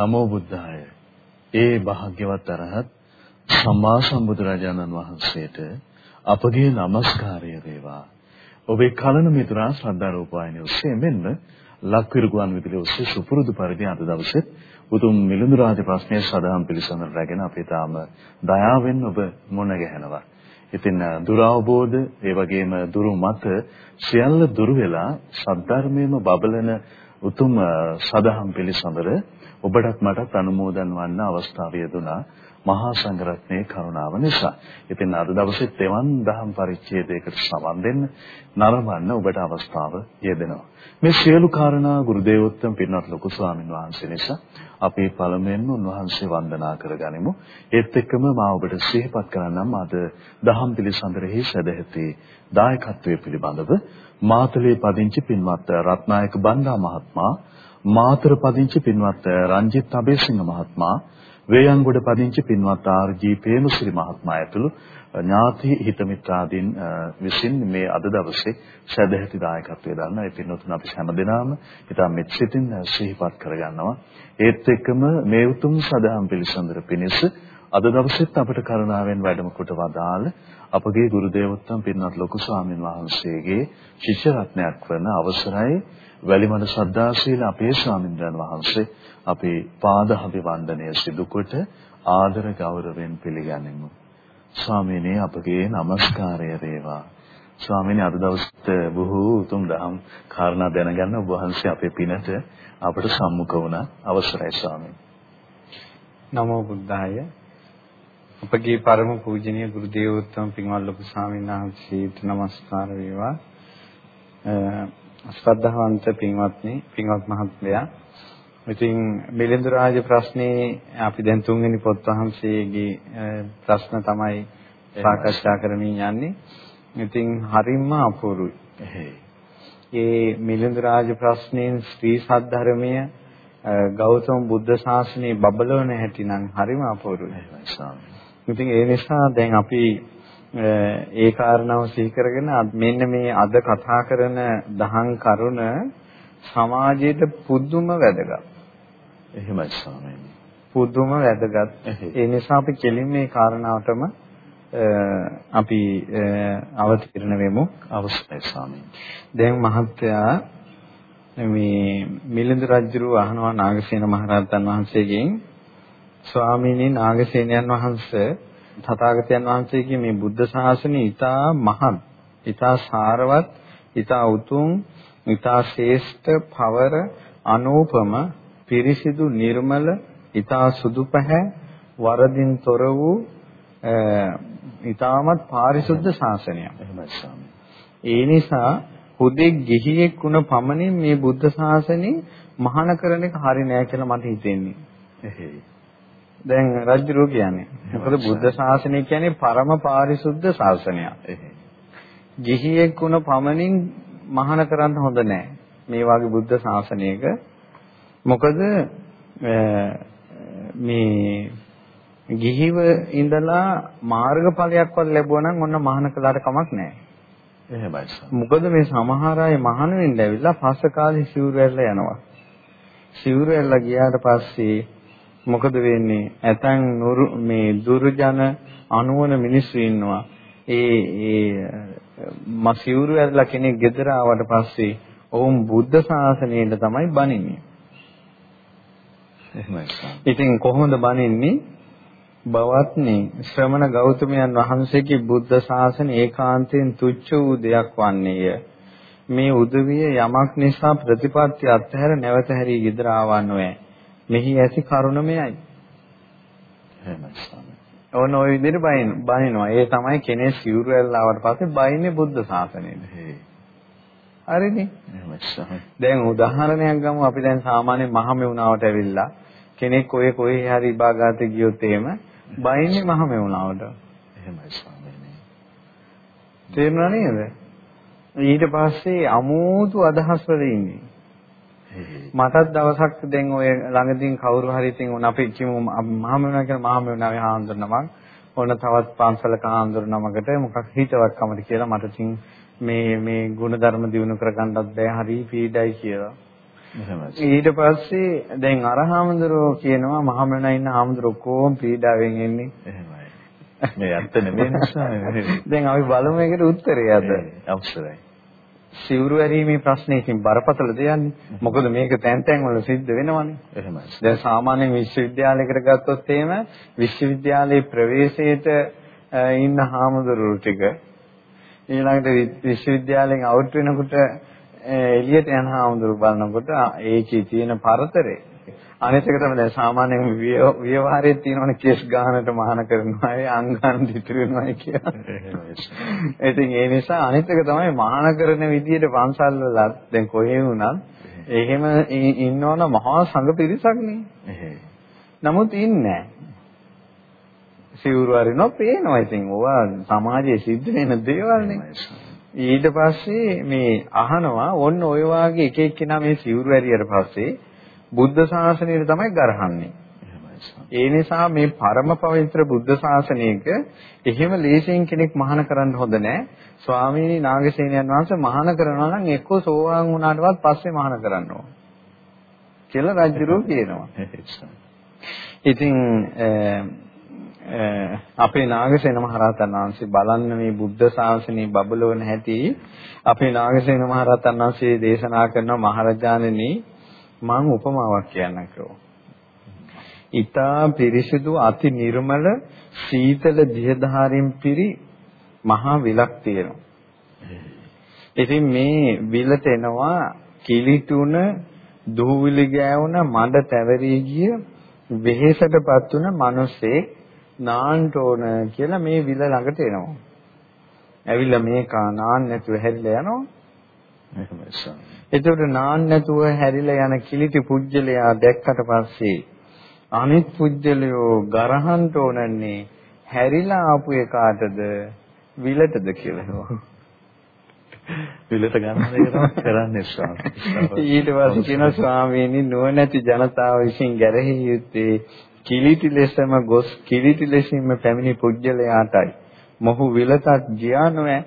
නමෝ බුද්ධාය. ඒ භාග්‍යවත් අරහත් සම්මා සම්බුදුරජාණන් වහන්සේට අපගේ নমස්කාරය වේවා. ඔබේ කලන මිතුරා ශ්‍රද්ධා රූපවාහිනිය ඔස්සේ මෙන්ම ලක්විරු ගුවන් විදුලිය ඔස්සේ සුපුරුදු පරිදි අද දවසේ උතුම් මිලිඳු රාජ ප්‍රශ්නයේ සදාම් පිළිසඳර රැගෙන අපි තාම දයාවෙන් ඔබ මුණ ගැහෙනවා. ඉතින් දුරවබෝධ ඒ වගේම දුරු මත සියල්ල දුරු වෙලා සද්ධර්මයේම බබලන උතුම් සදහම් පිළිසඳර ඔබටත් මටත් අනුමෝදන් වන්න අවස්ථාව යෙදුනා. මහා සංඝරත්නයේ කරුණාව නිසා. ඉතින් අද දවසේ තෙවන් දහම් පරිච්ඡේදයකට සමන් දෙන්න නරඹන්න ඔබට අවස්ථාව යෙදෙනවා. මේ සියලු කාරණා ගුරුදේවෝත්තම පින්වත් ලොකු ස්වාමින් වහන්සේ නිසා අපි පළමුවෙන්ම උන්වහන්සේ වන්දනා කරගනිමු. ඒත් එක්කම මා ඔබට සිහිපත් කරන්නම් අද දහම් පිළිසඳරෙහි සදැහැති දායකත්වයේ පිළිබඳව මාතලේ පදිංචි පින්වත් රත්නායක බණ්ඩා මහත්මයා මාතර පදිංචි පින්වත් රංජිත් අබේසිංහ මහත්මයා වේයන්ගොඩ පදිංචි පින්වත් ආර්.ජී. පේමසිරි මහත්මයා ඇතුළු ඥාති හිතමිත්‍රාදීන් විසින් මේ අද දවසේ සදැහැති දායකත්වයේ දරන ඒ පින්වතුන් අපි හැමදෙනාම ඉතාම මෙත් සිතින් සිහිපත් කරගන්නවා. ඒත් එක්කම මේ උතුම් සදහම් පිළිසඳර පිණිස අද දවසෙත් අපට කරුණාවෙන් වැඩම කොට වදාළ අපගේ ගුරු දේවෝත්තම පින්වත් ලොකු ස්වාමින් වහන්සේගේ ශිෂ්‍ය රත්නයක් වන අවසරයි වැලිමඩ ශ්‍රද්ධාශීල අපේ ස්වාමින්වයන් වහන්සේ අපේ පාද අභිවන්දනය සිදු කොට ආදර ගෞරවයෙන් පිළිගනිමු. ස්වාමීනි අපගේ নমස්කාරය වේවා. ස්වාමීනි අද දවසට බොහෝ උතුම් දහම් කාරණා දැනගන්න ඔබ වහන්සේ අපේ පිනට අපට සම්මුඛ වුණා. අවසරයි ස්වාමීනි. නමෝ බුද්ධාය. අපගේ පරම පූජනීය ගුරු දේවෝත්තම පින්වත් ලොකු ස්වාමීන් වහන්සේට নমස්කාර වේවා. ශ්‍රද්ධාවන්ත පින්වත්නි පින්වත් මහත්මයා ඉතින් මිලිඳු රාජ ප්‍රශ්නේ අපි දැන් තුන්වෙනි පොත් වහන්සේගේ ප්‍රශ්න තමයි සාකච්ඡා කරමින් යන්නේ. ඉතින් හරිම අපූර්වයි. ඒ මිලිඳු රාජ ප්‍රශ්නෙන් ශ්‍රී සද්ධර්මය ගෞතම බුද්ධ ශාසනයේ බබලවන හැටි නම් හරිම අපූර්වයි. ඉතින් ඒ නිසා දැන් අපි ඒ කාරණාව සිහි කරගෙන මෙන්න මේ අද කතා කරන දහම් කරුණ සමාජයට පුදුම වැදගත්. එහෙමයි ස්වාමීනි. පුදුම වැදගත්. ඒ නිසා අපි කෙලින් මේ කාරණාවටම අපි අවතීර්ණ වෙමු. අවශ්‍යයි ස්වාමීනි. දැන් මහත්තයා මේ මිලිඳු රජුරු අහනවා නාගසේන මහරහතන් වහන්සේගෙන් ස්වාමීනි නාගසේනයන් වහන්සේ තථාගතයන් වහන්සේගේ මේ බුද්ධ ශාසනය ඊටා මහත්, ඊටා සාරවත්, ඊටා උතුම්, ඊටා ශ්‍රේෂ්ඨ, පවර, අනූපම, පිරිසිදු, නිර්මල, ඊටා සුදු පැහැ, වරදින් තොර වූ ඊටමත් පාරිශුද්ධ ශාසනයක්. එහෙමයි ස්වාමී. ඒ නිසා හුදෙක් ගිහියෙක් වුණ පමණින් මේ බුද්ධ ශාසනය මහාන කරන එක හරි නෑ කියලා මට හිතෙන්නේ. එහෙයි. දැන් රජුරෝ කියන්නේ. මොකද බුද්ධ ශාසනය කියන්නේ පරම පාරිශුද්ධ ශාසනයක්. ගිහියෙක් වුණ පමණින් මහාන කරන්න හොඳ නෑ. මේ වගේ බුද්ධ ශාසනයක මොකද මේ ගිහිව ඉඳලා මාර්ගඵලයක්වත් ලැබුවා නම් ඔන්න මහාන කළාට කමක් නෑ. එහෙමයි. මොකද මේ සමහර අය මහාන වෙන්න ඇවිල්ලා පස්ස කාලේ සිවුරු ඇරලා යනවා. සිවුරු ඇරලා ගියාට පස්සේ මොකද වෙන්නේ? ඇතන් මේ දුර්ජන අනුවන මිනිස්සු ඉන්නවා. ඒ ඒ මසිවුරු ඇරලා කෙනෙක් ගෙදර ආවට පස්සේ ඔවුන් බුද්ධ ශාසනයට තමයි බණින්නේ. එහෙමයි. ඉතින් කොහොමද බණින්නේ? බවත්නි ශ්‍රමණ ගෞතමයන් වහන්සේගේ බුද්ධ ශාසනය ඒකාන්තයෙන් තුච්ච වූ දෙයක් වන්නේය. මේ උදවිය යමක් නිසා ප්‍රතිපත්ති අත්හැර නැවත හැරී ගෙදර ආවා නොවේ. මෙහි ඇති කරුණමයයි. එහෙමයි ස්වාමී. ඕන ওই විදිහට බයින් බනිනවා. ඒ තමයි කෙනෙක් සිවුරු ඇල්ලාවට පස්සේ බයින්නේ බුද්ධ ශාසනයෙද. හරිනේ. එහෙමයි ස්වාමී. දැන් උදාහරණයක් ගමු අපි දැන් සාමාන්‍ය මහමෙවුනාවට ඇවිල්ලා කෙනෙක් ඔය කොහේ හරි භාගාතේ ගියොත් එහෙම බයින්නේ මහමෙවුනාවට. එහෙමයි ස්වාමී. තේරුණා නේද? ඊට පස්සේ අමෝතු අදහස් වල ඉන්නේ. මටත් දවසක් දැන් ඔය ළඟදීන් කවුරු හරි ඉතින් උන අපි කිමු මහමෙවුනා කියන මහමෙවුනාගේ හාමුදුරනමක් ඕන තවත් පන්සලක හාමුදුරනමකට මොකක් හිතවත්කමද කියලා මට ඉතින් මේ මේ ಗುಣධර්ම දිනු කරගන්නත් බෑ හරි පීඩයි කියලා. ඊට පස්සේ දැන් අරහාමුදුරෝ කියනවා මහමෙනා ඉන්න හාමුදුරෝ කොහොම පීඩාවෙන් එන්නේ. එහෙමයි. මේ ඇත්ත නෙමෙයි නිසා. දැන් අපි බලමු ඒකට උත්තරය අද. අවසරයි. සිවුරු ඇරීමේ ප්‍රශ්නේ ඉතින් බරපතල දෙයක්නේ. මොකද මේක තැන් තැන් වල සිද්ධ වෙනවනේ. එහෙමයි. දැන් සාමාන්‍ය විශ්වවිද්‍යාලයකට ගත්තොත් එහෙම විශ්වවිද්‍යාලයේ ප්‍රවේශයට ඉන්න හාමුදුරුවෝ ටික ඊළඟට විශ්වවිද්‍යාලයෙන් අවුට් වෙනකොට එළියට යන හාමුදුරු බලනකොට ඒකේ තියෙන පරතරේ අනිත් එක තමයි දැන් සාමාන්‍යයෙන් ව්‍යවහාරයේ තියෙනවනේ කේස් ගහනට මහාන කරනවා ඒ අංගන් දිතුරු වෙනවා කියලා. ඉතින් ඒ නිසා අනිත් එක තමයි මහාන කරන විදියට පන්සල් වල දැන් කොහේ වුණත් එහෙම ඉන්නවනම් මහා සංඝ පිරිසක්. නමුත් ඉන්නේ සිවුරු අරිනවා පේනවා ඉතින් ඕවා සමාජයේ සිද්ධ වෙන දේවල්. ඊට පස්සේ මේ අහනවා ඔන්න ඔය වාගේ එක එක්කෙනා මේ සිවුරු ඇරියට පස්සේ බුද්ධ ශාසනයට තමයි ගරහන්නේ. ඒ නිසා මේ පරම පවිත්‍ර බුද්ධ ශාසනයක එහෙම ලේසියෙන් කෙනෙක් මහාන කරන්න හොඳ නැහැ. ස්වාමීනි නාගසේනයන් වහන්සේ මහාන කරනවා නම් එක්කෝ සෝවාන් වුණාටවත් පස්සේ මහාන කරන්න ඕන. කියලා රජුරෝ කියනවා. ඉතින් අපේ නාගසේන මහරහතන් වහන්සේ බලන්න මේ බුද්ධ ශාසනය බබලවන හැටි අපේ නාගසේන මහරහතන් වහන්සේ දේශනා කරන මහරජාණෙනි මම උපමාවක් කියන්නම් කිව්වා. ඊතා පිරිසිදු අති නිර්මල සීතල දිහධාරින් පිරි මහා විලක් තියෙනවා. ඉතින් මේ විලට එනවා කිලිටුන දූවිලි ගෑවුන මඩ තැවරී ගිය වෙහෙසටපත් වුණ මිනිස්සේ නාන්න ඕන කියලා මේ විල ළඟට එනවා. ඇවිල්ලා මේක නාන්න නැතුව හැරිලා යනවා. එතකොට නාන්න නැතුව හැරිලා යන කිලිටි පුජ්‍යලයා දැක්කට පස්සේ අනිත් පුජ්‍යලයෝ ගරහන්න ඕනන්නේ හැරිලා ආපු එකාටද විලටද කියලා. විලට ගන්න එක තමයි කරන්නේ ස්වාමී. ඊට පස්සේ කියන ස්වාමීනි නුවණැති ජනතාව විසින් ගැරහි යුත්තේ කිලිටි ලෙසම ගොස් කිලිටි ලෙසින්ම පැමිණි පුජ්‍යලයාටයි. මොහු විලටත් ගියා නොවේ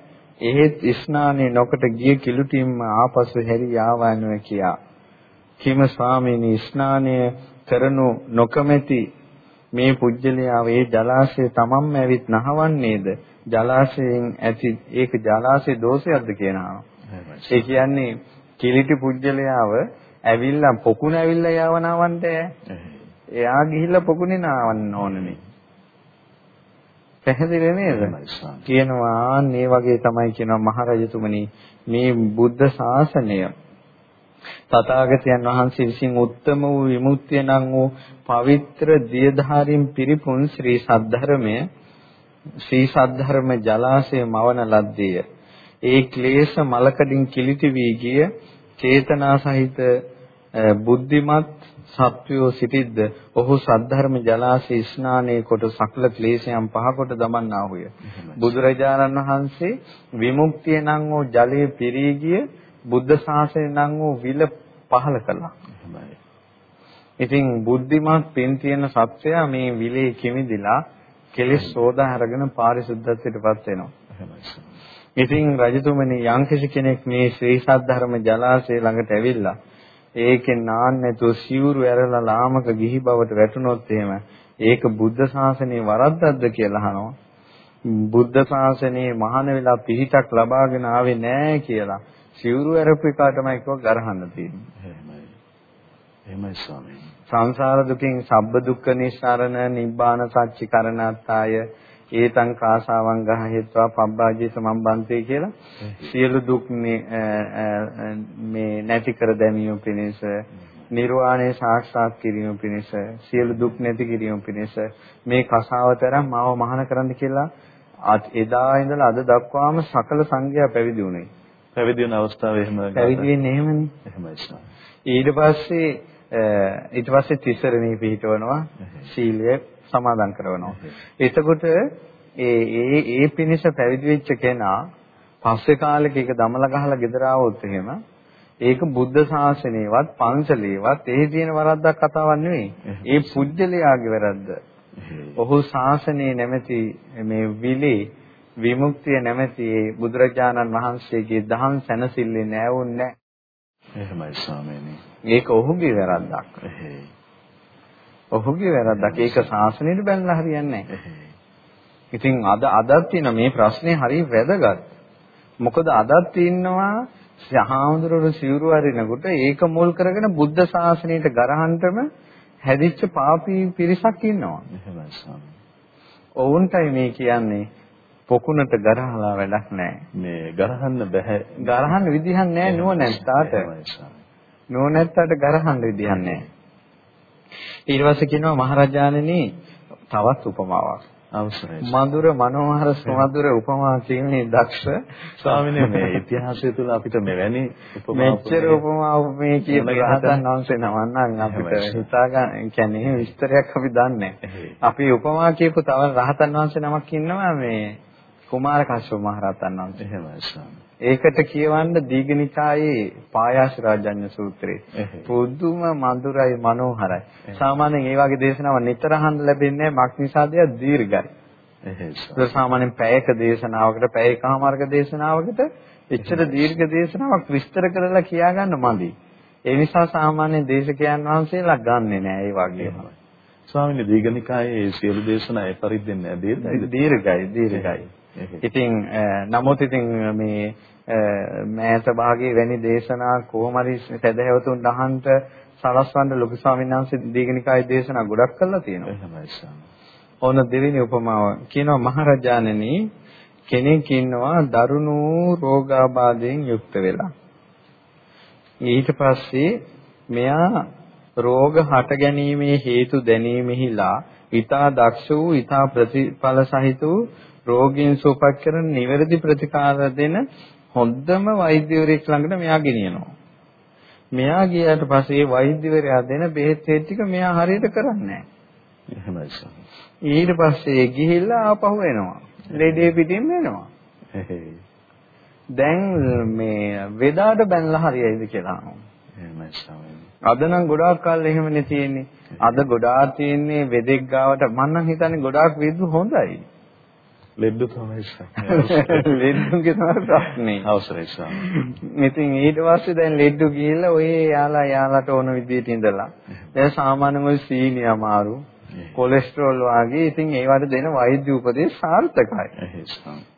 එහෙත් ස්නානේ නොකට ගිය කිලුටින්ම ආපසු හැරි ආවනෝ කියා. කිම ස්වාමීනි ස්නානය කරනු නොකමැති මේ පුජ්‍යලයා වේ ජලාශය තමන්ම ඇවිත් නහවන්නේද ජලාශයෙන් ඇති ඒක ජලාශයේ දෝෂයක්ද කියනවා. ඒ කියන්නේ කිලිටි පුජ්‍යලයාව ඇවිල්ලා පොකුණ ඇවිල්ලා යවනවන්ට එයා ගිහිල්ලා පොකුණේ නාවන්න ඕනනේ. පැහැදිලි නේද? කියනවා මේ වගේ තමයි කියනවා මහරජතුමනි මේ බුද්ධ ශාසනය තථාගතයන් වහන්සේ විසින් උත්තම වූ විමුක්තිය නම් වූ පවිත්‍ර දියධාරින් පිරිපුන් ශ්‍රී සද්ධර්මය ශ්‍රී සද්ධර්ම ජලාශය මවන ලද්දේය. ඒ ක්ලේශ මලකඩින් කිලිටි වී ගිය චේතනා සහිත බුද්ධිමත් සත්වයෝ සිටිද්ද ඔහු සද්ධර්ම ජලාශය ස්නානයේ කොට සකල ක්ලේශයන් පහකොට දමන්නාහුය. බුදුරජාණන් වහන්සේ විමුක්තිය නම් වූ ජලයේ පිරී ගිය බුද්ධ ශාසනය නම් වූ විල පහල කළා. ඉතින් බුද්ධිමත් පින් තියෙන සත්වයා මේ විලේ කිමිදිලා කෙලෙස් සෝදා අරගෙන පාරිශුද්ධත්වයටපත් වෙනවා. ඉතින් රජතුමනි යම්කිසි කෙනෙක් මේ ශ්‍රී සද්ධර්ම ජලාශය ළඟට ඇවිල්ලා ඒකෙන් නාන්න නැතුව සිවුරු ඇරලා ලාමක ගිහි බවට වැටුනොත් එහෙම ඒක බුද්ධ ශාසනයේ වරද්දක්ද කියලා අහනවා. බුද්ධ ශාසනයේ මහාන වෙලා පිහිටක් ලබාගෙන ආවේ නැහැ කියලා සිවුරු ඇරපු එක තමයි කව ගරහන්න තියෙන්නේ. එහෙමයි. එහෙමයි ස්වාමීනි. සංසාර දුකින් සබ්බ දුක්ඛ නිස්සාරණ නිබ්බාන සච්චිකරණාත්තාය ඒතං කාසාවං ගහහෙත්වා පබ්බාජී සමම්බන්තේ කියලා සියලු දුක් මේ නැති කර දැමීම පිණිස නිර්වාණය සාක්ෂාත් කිරීම පිණිස සියලු දුක් නැති කිරීම පිණිස මේ කසාවතරම් මාව මහාන කරන්න කියලා එදා ඉඳලා අද දක්වාම සකල සංඝයා පැවිදි වුණේ. පැවිදි වෙන අවස්ථාවේ එහෙම පැවිදි වෙන්නේ එහෙමනේ. එහෙමයි. ඊට පස්සේ ඊට පස්සේ තිසරණී පිහිටවනවා සීලය සමාදන් කරනවා. එතකොට ඒ ඒ ඒ පිනිස පැවිදි වෙච්ච කෙනා පස්සේ කාලෙක ඒක දමල ගහලා ගෙදර ආවොත් එහෙම ඒක බුද්ධ ශාසනයවත් පන්සලේවත් එහි තියෙන වරද්දක් කතාවක් නෙවෙයි. ඒ පුජ්‍යලයාගේ වැරද්ද. ඔහු ශාසනයේ නැමැති මේ විලේ විමුක්තිය නැමැති බුදුරජාණන් වහන්සේගේ දහම් සැනසille නෑවුන්නේ එහෙමයි ස්වාමීනි. ඒක ඔහුගේ වැරද්දක්. එහෙයි. ඔහුගේ වැරද්දක්. ඒක ශාසනයට බැලලා හරියන්නේ. ඉතින් අද අදත් තියෙන මේ ප්‍රශ්නේ හරිය වැදගත්. මොකද අදත් ඉන්නවා සහාමුදුරුවෝ සිවුරු අරිනකොට ඒක මුල් කරගෙන බුද්ධ ශාසනයට ගරහන්නටම හැදිච්ච පාපී පිරිසක් ඉන්නවා. ඔවුන්ටයි මේ කියන්නේ පොකුණට ගරහලා වැඩක් නැහැ. මේ ගරහන්න බෑ. ගරහන්න විදිහක් නැහැ නුවණැත්තාට. නුවණැත්තාට ගරහන්න විදිහක් නැහැ. ඊට පස්සේ කියනවා මහරජාණෙනි තවත් උපමාවක්. අවසරයි. මధుර මනෝහර සුමధుර උපමා කියන්නේ දක්ෂ ස්වාමීනි මේ ඉතිහාසය තුළ අපිට මෙවැනි උපමා මෙච්චර උපමා උපමේ කියන රහතන් වහන්සේ නමන්න අපිට හිතා ගන්න කියන්නේ විස්තරයක් අපි දන්නේ අපි උපමා කියපු තව රහතන් වහන්සේ නමක් ඉන්නවා මේ කුමාර කශ්‍යප මහ රහතන් වහන්සේ. එහෙමයි ස්වාමී. ඒකට කියවන්න දීඝනිකායේ පායාශ රාජඤ්‍ය සූත්‍රය. පුදුම මధుරයි මනෝහරයි. සාමාන්‍යයෙන් ඒ වගේ දේශනාව නිතර අහන්න ලැබෙන්නේ මක් නිසාද දීර්ඝයි. එහෙයි. සාමාන්‍යයෙන් පැයක දේශනාවකට පැයකමාරක දේශනාවකට එච්චර දීර්ඝ දේශනාවක් විස්තර කරලා කියා ගන්න මදි. ඒ නිසා සාමාන්‍ය දේශකයන් වහන්සේලා ගන්නෙ නෑ ඒ වගේම. ස්වාමීන් දීඝනිකායේ සියලු දේශනා ඒ පරිද්දෙන් නෑ දීර්ඝයි. දීර්ඝයි දීර්ඝයි. ඉතින් නමුත් ඉතින් මේ මෑත භාගයේ වැනි දේශනා කොහොම හරි සදහැවතුන් අහන්ට සලස්වන්න ලොකු ස්වාමීන් වහන්සේ දීඝනිකායේ දේශනා ගොඩක් කළා තියෙනවා. එහෙමයි ස්වාමී. ඕන දෙවෙනි උපමාව කියනවා මහරජාණනි කෙනෙක් ඉන්නවා දරුණු රෝගාබාධයෙන් යුක්ත වෙලා. ඊට පස්සේ මෙයා රෝග හට ගැනීමේ හේතු දැනීමෙහිලා ඊතා දක්ෂ වූ ඊතා ප්‍රතිඵල සහිත වූ රෝගීන් සුවපත් කරන නිවැරදි ප්‍රතිකාර දෙන හොඳම වෛද්‍යවරයෙක් ළඟට මෙයා ගෙනියනවා. මෙයා ගියාට පස්සේ වෛද්‍යවරයා දෙන බෙහෙත් ටික මෙයා හරියට කරන්නේ නැහැ. ඊට පස්සේ ගිහිල්ලා ආපහු එනවා. ලෙඩේ පිටින් එනවා. දැන් මේ වෙදාට බැනලා හරියයිද කියලා. අද නම් ගොඩාක් කල් එහෙමනේ තියෙන්නේ. අද ගොඩාක් තියෙන්නේ වෙදෙක් ගාවට මම නම් හිතන්නේ ගොඩාක් විද්දු හොඳයි. ලෙඩ්ඩු තමයි ලෙඩ්ඩුගේ තමයි ප්‍රශ්නේ. අවසරයි ස්වාමී. ඉතින් ඊට පස්සේ දැන් ලෙඩ්ඩු ගිහිල්ලා ඔය යාලා යාලට ඕන විදියට ඉඳලා. දැන් සාමාන්‍යම සීනි අමාරු. කොලෙස්ටරෝල් වගේ ඉතින් ඒවට දෙන වෛද්‍ය උපදෙස් සාර්ථකයි.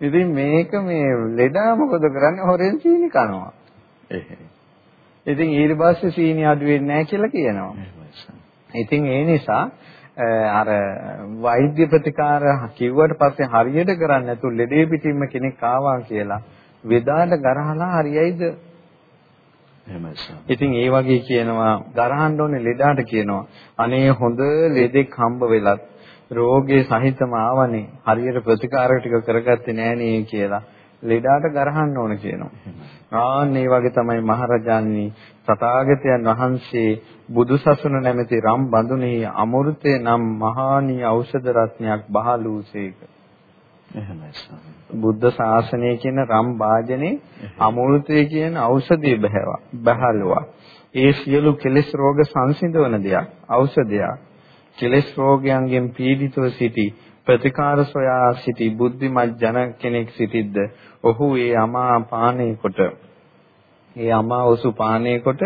ඉතින් මේක මේ ලෙඩා මොකද කරන්නේ හොරෙන් සීනි කනවා. ඉතින් ඊට පස්සේ සීනි අඩු වෙන්නේ නැහැ කියලා කියනවා. ඉතින් ඒ නිසා අර වෛද්‍ය ප්‍රතිකාර කිව්වට පස්සේ හරියට කරන්නේ නැතු ලෙඩේ පිටින්ම කෙනෙක් ආවා කියලා වෙදාට ගරහලා හරියයිද? එහෙමයි ඉතින් ඒ වගේ කියනවා ගරහන්න ඕනේ ලෙඩාට කියනවා. අනේ හොඳ ලෙඩෙක් හම්බ වෙලත් රෝගේ සහිතම ආවනේ. හරියට ප්‍රතිකාර ටික කරගත්තේ නෑනේ කියලා ලෙඩාට ගරහන්න ඕන කියනවා. ආන් මේ වගේ තමයි මහරජාණනි තථාගතයන් වහන්සේ බුදුසසුන නැමැති රම් බඳුනේ අමෘතේ නම් මහානී ඖෂධ රත්නයක් බහලූසේක. එහෙමයි බුද්ධ ශාසනය කියන රම් වාජනේ අමෘතය කියන ඖෂධය බහැවා බහලුවා. ඒ සියලු කෙලෙස් රෝග සංසිඳවන දෙයක් ඖෂධයක්. කෙලෙස් රෝගයන්ගෙන් පීඩිතව සිටි ප්‍රතිකාර සොයා සිටි බුද්ධිමත් ජන කෙනෙක් සිටිද්ද ඔහු ඒ අමා පානය කොට ඒ අමා ඔසු පානය කොට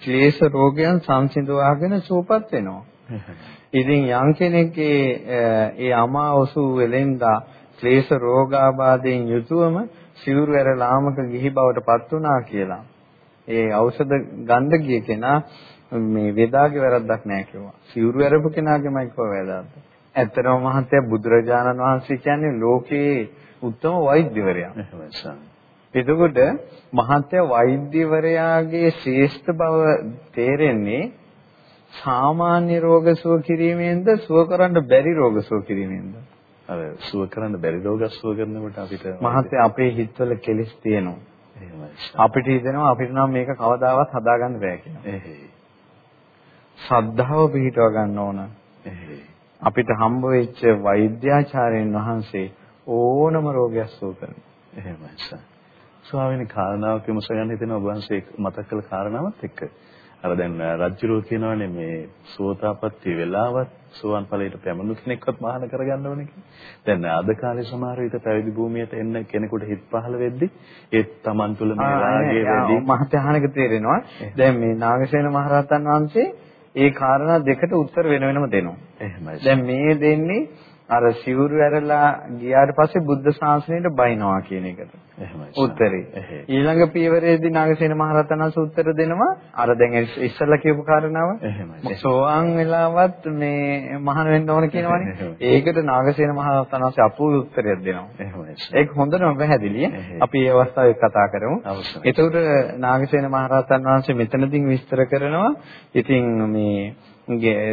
ක්ලේශ රෝගයන් සංසිඳවාගෙන සුවපත් වෙනවා. ඉතින් යම් කෙනෙක්ගේ ඒ අමා ඔසු වෙලෙන්දා ක්ලේශ රෝගාබාධයෙන් යුතුවම සිවුරු ඇර ලාමක ගිහි බවට පත් වුණා කියලා. ඒ ඖෂධ ගන්න ගිය කෙනා මේ වේදාගේ වැරද්දක් නෑ කිව්වා. සිවුරු ඇරපු කෙනාගේමයි කෝ වැරද්ද. ඇත්තටම මහත්තයා බුදුරජාණන් වහන්සේ කියන්නේ ලෝකේ උත්තම වෛද්‍යවරයා. එතකොට මහත්ය වෛද්‍යවරයාගේ ශ්‍රේෂ්ඨ බව තේරෙන්නේ සාමාන්‍ය රෝග සුව කිරීමෙන්ද සුව කරන්න බැරි රෝග සුව කිරීමෙන්ද? අර සුව කරන්න බැරි රෝග සුව කරනකොට අපිට මහත්ය අපේ හිතවල කෙලෙස් තියෙනවා. අපිට හිතෙනවා අපිට නම් මේක කවදාවත් හදාගන්න බෑ කියලා. ශ්‍රද්ධාව පිහිටව ගන්න ඕන. අපිට හම්බ වෙච්ච වෛද්‍යාචාර්යන් වහන්සේ ඕනම රෝගයක් සුව කරනවා. එහෙමයි සර්. ස්වාමීනි කාරණාවක් විමස ගන්න හිතෙන ඔබ වහන්සේ මතක් කළ කාරණාවත් එක්ක අර දැන් රජුරෝ කියනවානේ මේ සෝතාපට්ටි වෙලාවත් සෝවන් ඵලයට පැමිණු කෙනෙක්වත් මහාන කරගන්න ඕනේ කියලා. දැන් අද කාලේ සමහර විට පැවිදි භූමියට එන්න කෙනෙකුට හිත පහළ වෙද්දි ඒ Taman තුල මේ රාගය වැඩි මහත්හානක තේරෙනවා. දැන් මේ නාගසේන මහරහතන් වහන්සේ ඒ කාරණා දෙකට උත්තර වෙන වෙනම දෙනවා. එහෙමයි. දැන් මේ දෙන්නේ අර සිවුරු ඇරලා ගියාට පස්සේ බුද්ධ ශාසනයට බයිනවා කියන එකට. එහෙමයි. උත්තරේ. ඊළඟ පියවරේදී නාගසේන මහරහතන් වහන්සේ උත්තර දෙනවා අර දැන් ඉස්සෙල්ලා කියපු කාරණාව. එහෙමයි. සෝවාන් වෙලාවත් මේ මහාන වෙන්න ඕන කියනවනේ. ඒකට නාගසේන මහරහතන් වහන්සේ අපූර්ව උත්තරයක් දෙනවා. එහෙමයි. ඒක හොඳටම පැහැදිලි. අපි මේ අවස්ථාවේ කතා කරමු. එතකොට නාගසේන මහරහතන් වහන්සේ මෙතනදී විස්තර කරනවා. ඉතින් මේ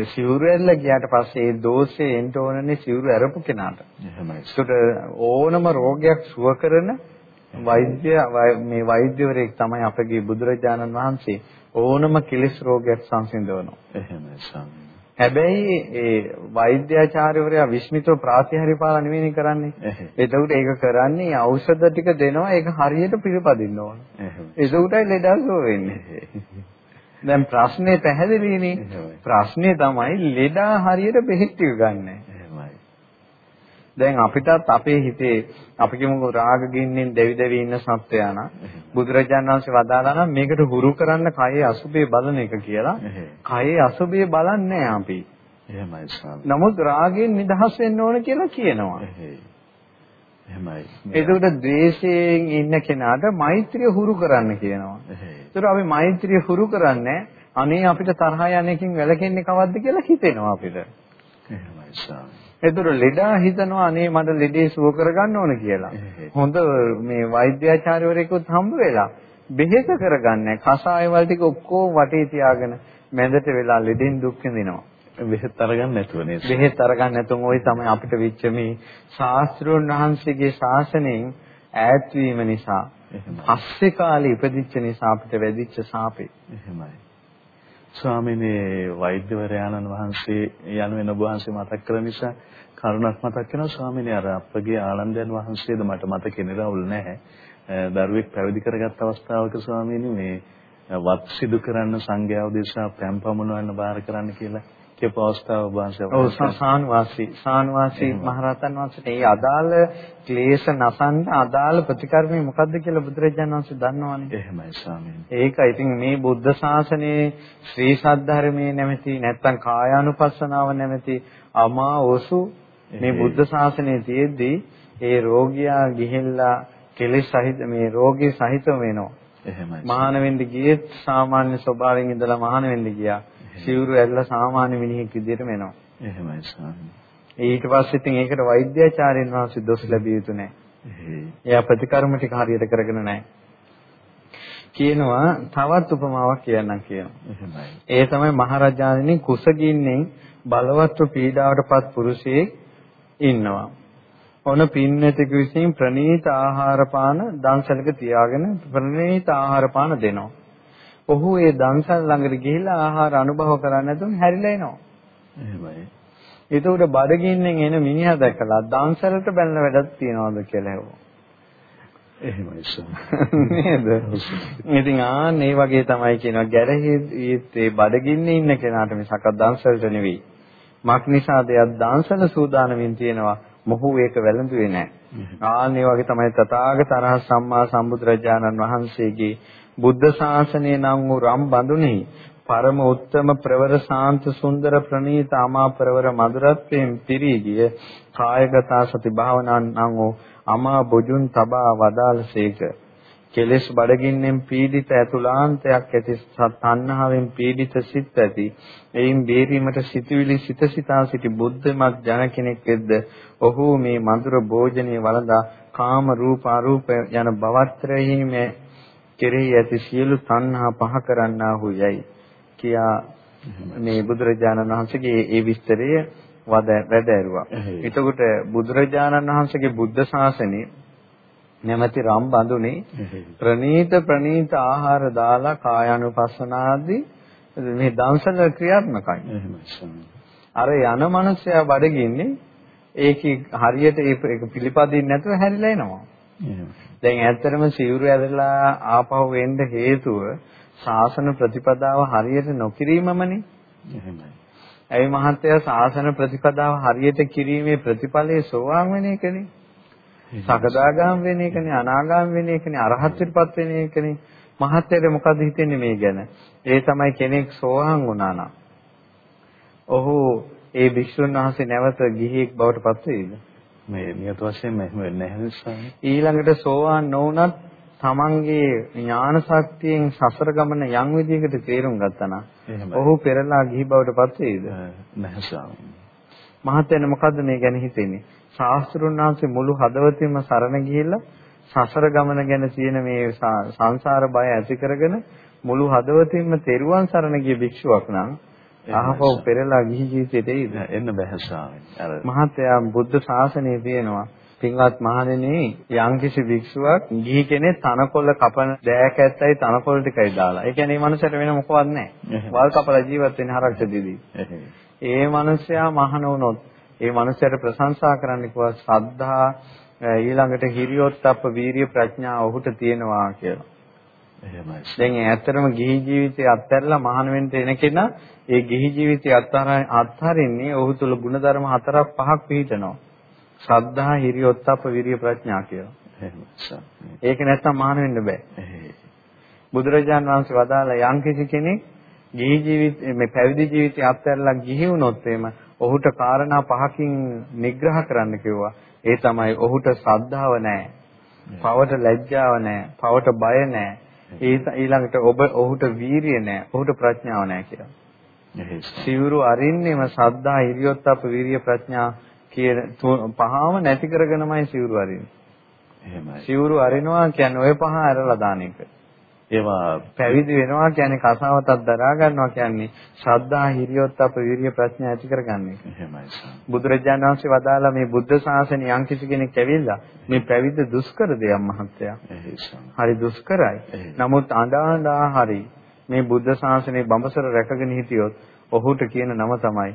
සිවුරු ඇරලා ගියාට පස්සේ ඒ දෝෂේ එන්න ඕනනේ සිවුරු ඇරපු කෙනාට. එහෙමයි. ඒකට ඕනම රෝගයක් සුව කරන වෛද්‍ය මේ වෛද්‍යවරයෙක් තමයි අපගේ බුදුරජාණන් වහන්සේ ඕනම කිලිස් රෝගයක් සංසිඳවනවා. එහෙමයි ස්වාමී. හැබැයි ඒ වෛද්‍යාචාර්යවරයා විශ්මිතව ප්‍රාතිහාර්යපාල නෙවෙයි කරන්නේ. එතකොට ඒක කරන්නේ ඖෂධ ටික දෙනවා ඒක හරියට පිළිපදින්න ඕන. එතකොටයි ලෙඩක් වෙන්නේ. දැන් ප්‍රශ්නේ පැහැදිලිනේ. ප්‍රශ්නේ තමයි ලෙඩා හරියට බෙහෙත් ටික ගන්න. දැන් අපිටත් අපේ හිතේ අපි කියමු රාග ගින්නෙන් දෙවි දෙවි ඉන්න සත්වයාන බුදුරජාණන් වහන්සේ වදාලා නම් මේකට හුරු කරන්න කයේ අසුබේ බලන එක කියලා. කයේ අසුබේ බලන්නේ අපි. එහෙමයි ස්වාමී. නමුත් රාගයෙන් නිදහස් වෙන්න ඕන කියලා කියනවා. එහෙමයි. ඒකට ද්වේෂයෙන් ඉන්න කෙනාට මෛත්‍රිය හුරු කරන්න කියනවා. ඒතර අපි මෛත්‍රිය හුරු කරන්නේ අනේ අපිට තරහ යන්නේකින් වැළකෙන්නේ කවද්ද කියලා හිතෙනවා අපිට. එහෙමයි ස්වාමී. ඒතර ලෙඩා හිතනවා අනේ මට ලෙඩේ සුව කරගන්න ඕන කියලා. හොඳ මේ වෛද්‍යාචාර්යවරයෙකුත් හම්බ වෙලා බෙහෙත කරගන්නේ කසායවල ටික ඔක්කොම වටේ තියාගෙන මැදට වෙලා ලෙඩෙන් දුක් විඳිනවා. බෙහෙත් අරගන්න නැතුව නේද? බෙහෙත් අරගන්න නැතුව ওই තමයි අපිට වෙච්ච මේ ශාස්ත්‍රෝන් වහන්සේගේ ශාසනයෙන් ඈත් වීම නිසා පස්සේ කාලේ ඉපදිච්ච නිසා අපිට වැදිච්ච සාපේ. එහෙමයි. ස්වාමීනි වෛද්‍යවරයාණන් වහන්සේ යනුවෙන් ඔබ වහන්සේ මතක් කළ නිසා කරුණක් මතක් වෙනවා ස්වාමීනි අර අපගේ ආනන්දයන් වහන්සේද මට මතකේ නිරවුල් නැහැ. දරුවෙක් පැවිදි කරගත් අවස්ථාවක ස්වාමීනි මේ වත් සිදු කරන්න සංඝයා උදෙසා පැම් පමුණවන්න බාර කරන්න කියලා කියපු අවස්ථාව වහන්සේ ඔව් සාන්වාසී. සාන්වාසී මහරහතන් වහන්සේට ඒ අදාළ ක්ලේශ නසන්න අදාළ ප්‍රතිකර්මය මොකද්ද කියලා බුදුරජාණන් වහන්සේ දන්නවනේ. එහෙමයි ස්වාමීනි ඒකයි ඉතින් මේ බුද්ධ ශාසනයේ ශ්‍රී සද්ධර්මයේ නැමැති නැත්තම් කායානුපස්සනාව නැමැති අමා ඔසු මේ බුද්ධ ශාසනයේ තියෙද්දී ඒ රෝගියා ගිහිල්ලා කෙලෙස් සහිත මේ රෝගී සහිතව වෙනවා එහෙමයි මහාන වෙන්න ගියෙත් සාමාන්‍ය ස්වභාවයෙන් ඉඳලා මහාන වෙන්න ගියා සිවුරු ඇල්ල සාමාන්‍ය මිනිහෙක් විදිහටම එනවා. එහෙමයි ස්වාමී. ඊට පස්සේ ඉතින් ඒකට වෛද්‍යාචාර්යන් වහන්සේ දොස් ලැබිය යුතු නැහැ. එයා ප්‍රතිකර්ම ටික හරියට කරගෙන නැහැ. කියනවා තවත් උපමාවක් කියන්නම් කියනවා. එහෙමයි. ඒ තමයි මහරජාණනි කුසගින්නෙන් බලවත්ව පීඩාවටපත් පුරුෂයෙක් ඉන්නවා. ඔන පින්නතික විසින් ප්‍රනීත ආහාර පාන දන්සලක තියාගෙන ප්‍රනීත ආහාර පාන දෙනවා. ඔහු ඒ දන්සල් ළඟට ගිහිල්ලා ආහාර අනුභව කරන්නේ නැතුව හැරිලා එනවා. එහෙමයි. ඒතකොට බඩගින්නෙන් එන මිනිහා දැකලා දන්සලට බැලන වැඩක් තියනවාද කියලා ඇහුවා. එහෙමයි නේද? ඉතින් ආන් මේ වගේ තමයි කියනවා ගැරහීත් ඒ බඩගින්නේ ඉන්න කෙනාට මිසක් දන්සලට නෙවෙයි. මක් නිසාද යක් දන්සල සූදානමින් තියෙනවා මොහු ඒක වැළඳුවේ නැහැ. ආන් මේ වගේ තමයි තථාගත අරහත් සම්මා සම්බුදුරජාණන් වහන්සේගේ බුද්ධ ශාසනය නම් වූ රම් බඳුනේ පරම උත්තම ප්‍රවර ශාන්ත සුන්දර ප්‍රණීත අමා ප්‍රවර මధుරත්වයෙන් පිරී ගිය කායගත සති භාවනා නම් වූ අමා බොජුන් තබා වදාළසේක කෙලෙස් බඩගින්නෙන් පීඩිත ඇතුලාන්තයක් ඇති තණ්හාවෙන් පීඩිත සිත් ඇති එයින් බේරීමට සිතුවිලි සිත සිතා සිටි බුද්ධමත් ජන කෙනෙක් වෙද්ද ඔහු මේ මధుර භෝජනයේ වළඳා කාම රූප අරූප යන භවත්‍රයෙහිම කෙරෙහි ඇති සියලු තණ්හා පහ කරන්නාහු යයි කියා මේ බුදුරජාණන් වහන්සේගේ ඒ විස්තරය වැඩ ඇරුවා. එතකොට බුදුරජාණන් වහන්සේගේ බුද්ධ ශාසනය නැමැති රම් බඳුනේ ප්‍රනීත ප්‍රනීත ආහාර දාලා කායानुපස්සනාදී මේ දංශන ක්‍රියාත්මකයි. අර යන මනුස්සයා බඩගින්නේ ඒකේ හරියට ඒක පිළිපදින්න නැතුව හැරිලා එනවා. දැන් ඇත්තටම සිවුරු ඇදලා ආපහු එන්න හේතුව ශාසන ප්‍රතිපදාව හරියට නොකිරීමමනේ. එහෙමයි. ඇයි මහත්තයා ශාසන ප්‍රතිපදාව හරියට කිරීමේ ප්‍රතිඵලයේ සෝවාන් වෙන එකනේ. සකදාගාම වෙන එකනේ අනාගාම වෙන එකනේ අරහත්ත්වයටපත් වෙන එකනේ. මහත්තයාට මොකද හිතෙන්නේ මේ ගැන? ඒ තමයි කෙනෙක් සෝවාන් වුණා නම්. ඔහු ඒ භික්ෂුන් වහන්සේ නැවත ගිහියෙක් බවට පත් වෙයිද? මේ නියත වශයෙන්ම එහෙම වෙන්නේ නැහැ. ඊළඟට සෝවාන් නොවුනත් තමන්ගේ ඥාන ශක්තියෙන් සසර ගමන යම් විදිහකට තේරුම් ගත්තා නම් ඔහු පෙරලා ගිහි බවට පත් වෙයිද? නැහැ ස්වාමීනි. මහත්යන මොකද්ද මේ ගැන හිතෙන්නේ? ශාස්ත්‍රුන් වහන්සේ මුළු හදවතින්ම සරණ ගිහිල්ලා සසර ගමන ගැන තියෙන මේ සංසාර බය ඇති කරගෙන මුළු හදවතින්ම තෙරුවන් සරණ ගිය භික්ෂුවක් නම් අහපව පෙරලා ගිහි ජීවිතේට එයිද? එන්න බෑ ස්වාමීනි. අර මහත්යා බුද්ධ ශාසනයේ තියෙනවා පින්වත් මහණෙනි යම්කිසි භික්ෂුවක් ගිහි කෙනෙක් තනකොළ කපන දෑකැත්තයි තනකොළ ටිකයි දාලා. ඒ කියන්නේ මේ මනුස්සයට වෙන මොකවත් නැහැ. වල් කපලා ජීවත් වෙන හරක්ට දීදී. ඒ මනුස්සයා මහණ වුණොත් ඒ මනුස්සයාට ප්‍රශංසා කරන්න කිව්වා ශ්‍රද්ධා ඊළඟට හිරියොත්ප්ප වීරිය ප්‍රඥා ඔහුට තියෙනවා කියලා. එහෙමයි. දැන් ඇත්තටම ගිහි ජීවිතය අත්හැරලා මහාන වෙන්න එන කෙනා ඒ ගිහි ජීවිතය අත්හරින්නේ ඔහු තුල ಗುಣධර්ම හතරක් පහක් පිහිටනවා. ශ්‍රද්ධා, හිරියොත්ප්ප, විරිය, ප්‍රඥා කියලා. එහෙමයි. ඒක නැත්තම් මහාන වෙන්න බෑ. බුදුරජාන් වහන්සේ වදාලා යම් කෙනෙක් ගිහි ජීවිත මේ පැවිදි ජීවිතය අත්හැරලා ගිහි වුණොත් එහෙම ඔහුට කාරණා පහකින් නිග්‍රහ කරන්න කිව්වා. ඒ තමයි ඔහුට ශ්‍රද්ධාව නැහැ. පවට ලැජ්ජාව නැහැ. පවට බය නැහැ. ඊළඟට ඔබ ඔහුට වීරිය නැහැ. ඔහුට ප්‍රඥාව නැහැ කියලා. සිවුරු අරින්නේම සද්ධා හිරියොත්ප්ප වීරිය ප්‍රඥා කියන පහම නැති කරගෙනමයි සිවුරු අරින්නේ. එහෙමයි. සිවුරු අරිනවා කියන්නේ ওই පහ අරලා දාන එක. ඒවා පැවිදි වෙනවා කියන්නේ කසාවතක් දරා ගන්නවා කියන්නේ ශ්‍රද්ධා හිරියොත්ප්ප වීරිය ප්‍රඥා ඇති කරගන්න එක. එහෙමයි. බුදුරජාණන් වහන්සේ වදාලා මේ බුද්ධ ශාසනය යම් කිසි කෙනෙක් ඇවිල්ලා මේ පැවිද්ද දුෂ්කර දෙයක් මහත්තයා. හරි දුෂ්කරයි. නමුත් අඬා හරි මේ බුද්ධ ශාසනයේ බඹසර රැකගෙන හිටියොත් ඔහුට කියන නම තමයි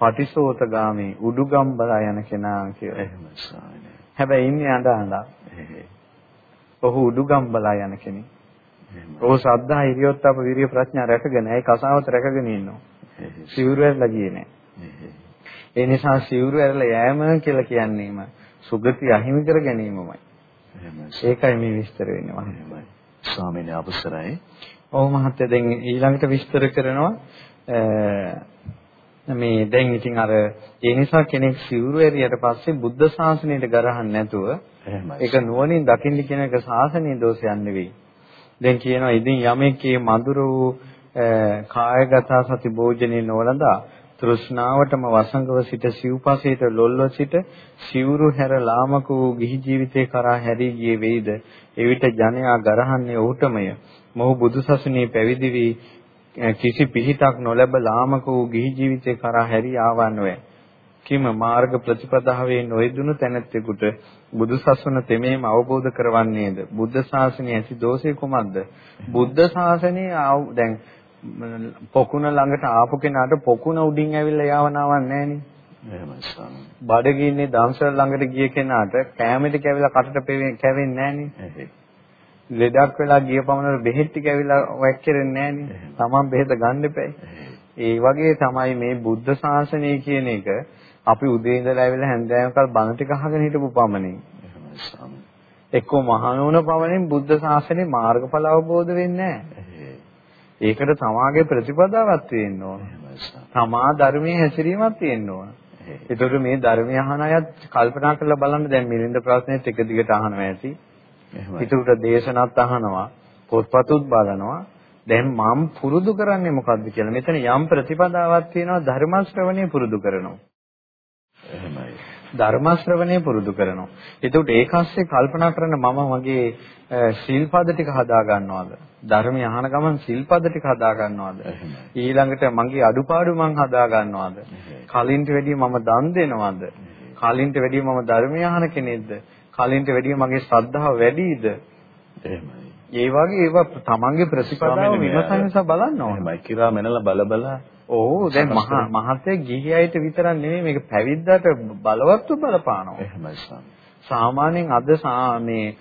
පටිසෝතගාමී උඩුගම්බලා යන කෙනා කියලා. එහෙමයි. හැබැයි ඉන්නේ අඬා. ඔහු උඩුගම්බලා යන කෙනෙක්. ඔහු ශ්‍රද්ධා හිරියොත්ප්ප විරිය ප්‍රඥා රැකගෙන ඒ කසාවත රැකගෙන ඉන්නවා. සිවුරු ඇරලා ගියේ නෑ. ඒ නිසා සිවුරු ඇරලා යෑම කියලා කියන්නේම සුගති අහිමි කර ගැනීමමයි. ඒකයි මේ විස්තර වෙන්නේ. ස්වාමීන් අවසරයි. ඔව් මහත්තයා දැන් ඊළඟට විස්තර කරනවා මේ දැන් ඉතින් අර ඒ නිසා කෙනෙක් සිවුරු ඇරියට පස්සේ බුද්ධ ශාසනයට ගරහන්න නැතුව ඒක නුවණින් දකින්න කියන එක ශාසනීය දෝෂයක් නෙවෙයි. දැන් කියනවා ඉතින් යමෙක්ගේ මధుර වූ කායගත සති භෝජනේ නොවලදා තෘෂ්ණාවටම වසංගව සිට සිව්පසේට ලොල්ව සිට සිවුරු හැර ලාමක වූ ගිහි ජීවිතේ කරා හැරී ගියේ වෙයිද? එවිට ජනයා ගරහන්නේ ඔහුටමය. මොහු බුදුසසුනේ පැවිදි වී කිසි පිහිටක් නොලැබ ලාමක වූ ගිහි ජීවිතේ කරා හැරී ආවන්නෝය කිම මාර්ග ප්‍රතිපදාවේ නොයදුණු තැනැත්තෙකුට බුදුසසුන තෙමේම අවබෝධ කරවන්නේද? බුද්ධ ශාසනය ඇති දෝෂේ කුමක්ද? බුද්ධ ශාසනය දැන් පොකුණ ළඟට ආපු කෙනාට පොකුණ උඩින් ඇවිල්ලා යවනවක් නැහනේ. එහෙමයි ස්වාමී බඩගින්නේ දම්සල් ළඟට ගිය කෙනාට කැමෙට කැවිලා කටට කැවෙන්නේ නැහනේ. ලෙඩක් වෙලා ගිය පමණට බෙහෙත් ටික ඇවිල්ලා වැක්කිරෙන්නේ නැහනේ. තමන් බෙහෙත ගන්න එපා ඒ වගේ තමයි මේ බුද්ධ ශාසනය කියන එක අපි උදේ ඉඳලා ඇවිල්ලා හැන්දෑවකල් බණ ටික අහගෙන හිටපු පමණින් එක්කෝ මහාන වුණ පමණින් බුද්ධ ශාසනේ මාර්ගඵල අවබෝධ වෙන්නේ නැහැ. ඒකට තමාගේ ප්‍රතිපදාවක් තියෙන්න ඕන. තමා ධර්මයේ හැසිරීමක් තියෙන්න ඕන. ඒතකොට මේ ධර්මය අහන අයත් කල්පනා කරලා බලන්න දැන් මිලින්ද ප්‍රශ්නෙත් එක දිගට අහනවා ඇති. ඒකට දේශනත් අහනවා, පොත්පත්ුත් බලනවා. දැන් මම පුරුදු කරන්නේ මොකද්ද කියලා. මෙතන යම් ප්‍රතිපදාවක් තියෙනවා ධර්ම ශ්‍රවණය පුරුදු කරනවා. ධර්ම ශ්‍රවණය පුරුදු කරනවා. එතකොට ඒකස්සේ කල්පනා කරන මම මගේ ශිල්පද ටික හදා ගන්නවද? ධර්මය අහන ගමන් ශිල්පද ටික හදා ගන්නවද? ඊළඟට මගේ අඩුපාඩු මං හදා ගන්නවද? කලින්ට වැඩිය මම දන් දෙනවද? කලින්ට වැඩිය මම ධර්මය අහන කෙනෙක්ද? කලින්ට වැඩිය මගේ ශ්‍රද්ධාව වැඩිද? එහෙමයි. ඒ වගේ ඒවා තමන්ගේ ප්‍රතිපදාව විමසන නිසා බලන්න ඕනේ. එහෙමයි. කිරා මෙනලා බල බල ඕ දැන් මහා මහත්ය ගිහියයිට විතරක් නෙමෙයි මේක පැවිද්දට බලවත්ව බලපානවා. එහෙමයි. සාමාන්‍යයෙන් අද මේ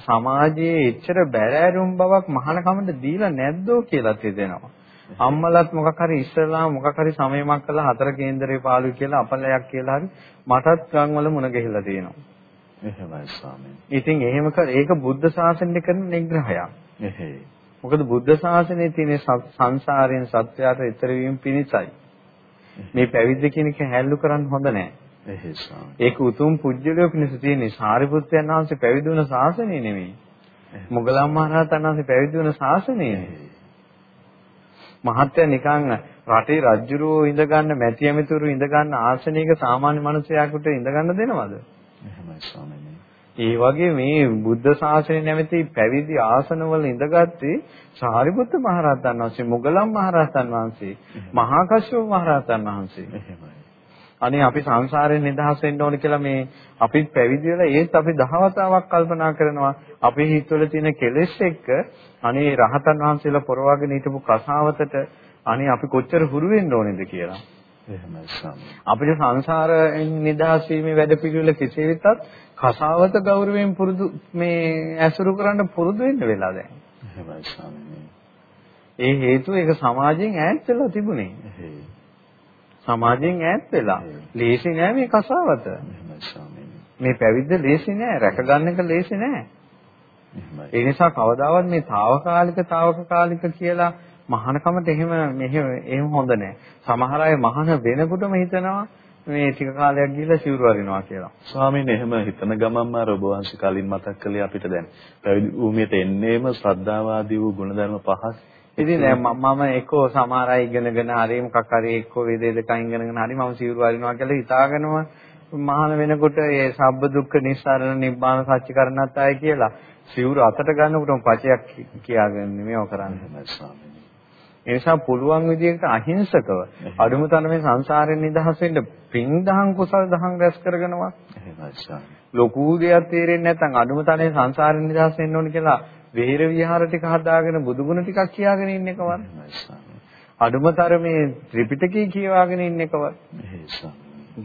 සමාජයේ එච්චර බැරෑරුම් බවක් මහානකමට දීලා නැද්දෝ කියලා හිතෙනවා. අම්මලත් මොකක් හරි ඉස්සලා මොකක් හරි සමයමක් කළා හතර කේන්දරේ පාළුයි කියලා අපලයක් කියලා හරි මටත් ගම්වල මුණ ගැහිලා තියෙනවා. එහෙමයි ස්වාමීන්. ඉතින් එහෙම කර ඒක බුද්ධ ශාසනය කරන නිග්‍රහයක්. එහෙයි. මොකද බුද්ධ ශාසනයේ තියෙන සංසාරයෙන් සත්‍යයට ඊතර වීම පිණිසයි. මේ පැවිද්ද කියන එක හැල්ලු කරන්න හොඳ නැහැ. ස්වාමීන්. ඒක උතුම් පුජ්‍යලිය පිණිස තියෙන සාරිපුත්‍රයන් වහන්සේ පැවිදි වුණ ශාසනය නෙමෙයි. මොගලම් මහරහතන් වහන්සේ පැවිදි වුණ ශාසනය. මහත්ය නිකන් රටේ රජුරෝ ඉඳ ගන්න මැති ඇමතුරු ඉඳ ගන්න ආසනයක සාමාන්‍ය මිනිසයාකට ඉඳ ගන්න දෙනවද? එහෙමයි ස්වාමීනි. ඒ වගේ මේ බුද්ධ ශාසනය නැමැති පැවිදි ආසනවල ඉඳගත්තේ සාරිපුත්ත මහරහතන් වහන්සේ, මුගලන් මහරහතන් වහන්සේ, මහා කශ්‍යප මහරහතන් වහන්සේ. අනේ අපි සංසාරයෙන් නිදහස් වෙන්න ඕන කියලා මේ අපි පැවිදි වෙලා ඒත් අපි දහවතාවක් කල්පනා කරනවා අපේ හිතවල තියෙන කෙලෙස් එක්ක අනේ රහතන් වහන්සේලා පොරවගෙන හිටපු කසාවතට අනේ අපි කොච්චර හුරු වෙන්න ඕනේද කියලා. එහෙමයි ස්වාමී. අපිට සංසාරයෙන් නිදහස් වීමේ වැඩපිළිවෙල කෙසේ වෙතත් කසාවත ගෞරවයෙන් පුරුදු මේ ඇසුරු කරන්න පුරුදු වෙන්න වෙලා දැන්. එහෙමයි ස්වාමී. ඒ හේතුව ඒක සමාජයෙන් ඈත් වෙලා තිබුණේ. සමාජයෙන් ඈත් වෙලා. ලේසි නෑ මේ කසාවත. මේ පැවිද්ද ලේසි නෑ. රැකගන්න එක ලේසි නෑ. ඒ නිසා කවදාවත් මේ తాවකාලික తాවකාලික කියලා මහානකමට එහෙම මෙහෙම එහෙම හොඳ නෑ. සමහර අය මහාන වෙනකොටම හිතනවා මේ ටික කාලයක් ගිහිල්ලා සිවුරු අරිනවා කියලා. ස්වාමීන් එහෙම හිතන ගමන්ම අර ඔබ වහන්සේ කලින් මතක් කළේ අපිට දැන් පැවිදි භූමියට එන්නේම ශ්‍රද්ධාවාදී වූ ගුණධර්ම පහක්. ඉතින් මම එක්කෝ සමහර අය ඉගෙනගෙන හරි මොකක් හරි එක්කෝ වේදේ දෙකයින් ඉගෙනගෙන හරි මම සිවුරු අරිනවා කියලා හිතාගෙනම මහාන වෙනකොට ඒ සබ්බ දුක්ඛ නිස්සාරණ නිබ්බාන සත්‍ය කරණත් ආය කියලා සිවුරු අතට ගන්නකොටම පචයක් කියාගෙන මේව කරන්නේ එහෙමයි ස්වාමීනි. ඒ නිසා පුළුවන් විදිහට අහිංසකව අඩුම තරමේ සංසාරයෙන් නිදහස් වෙන්න පින් දහම් කුසල් දහම් රැස් කරගෙනවා. ලොකු දෙයක් තේරෙන්නේ නැත්නම් අඩුම තරමේ සංසාරයෙන් නිදහස් වෙන්න ඕන කියලා විහෙර විහාර ටික හදාගෙන බුදුගුණ ටිකක් කියාගෙන ඉන්න එකවත්. අඩුම තරමේ ත්‍රිපිටකය කියවාගෙන ඉන්න එකවත්.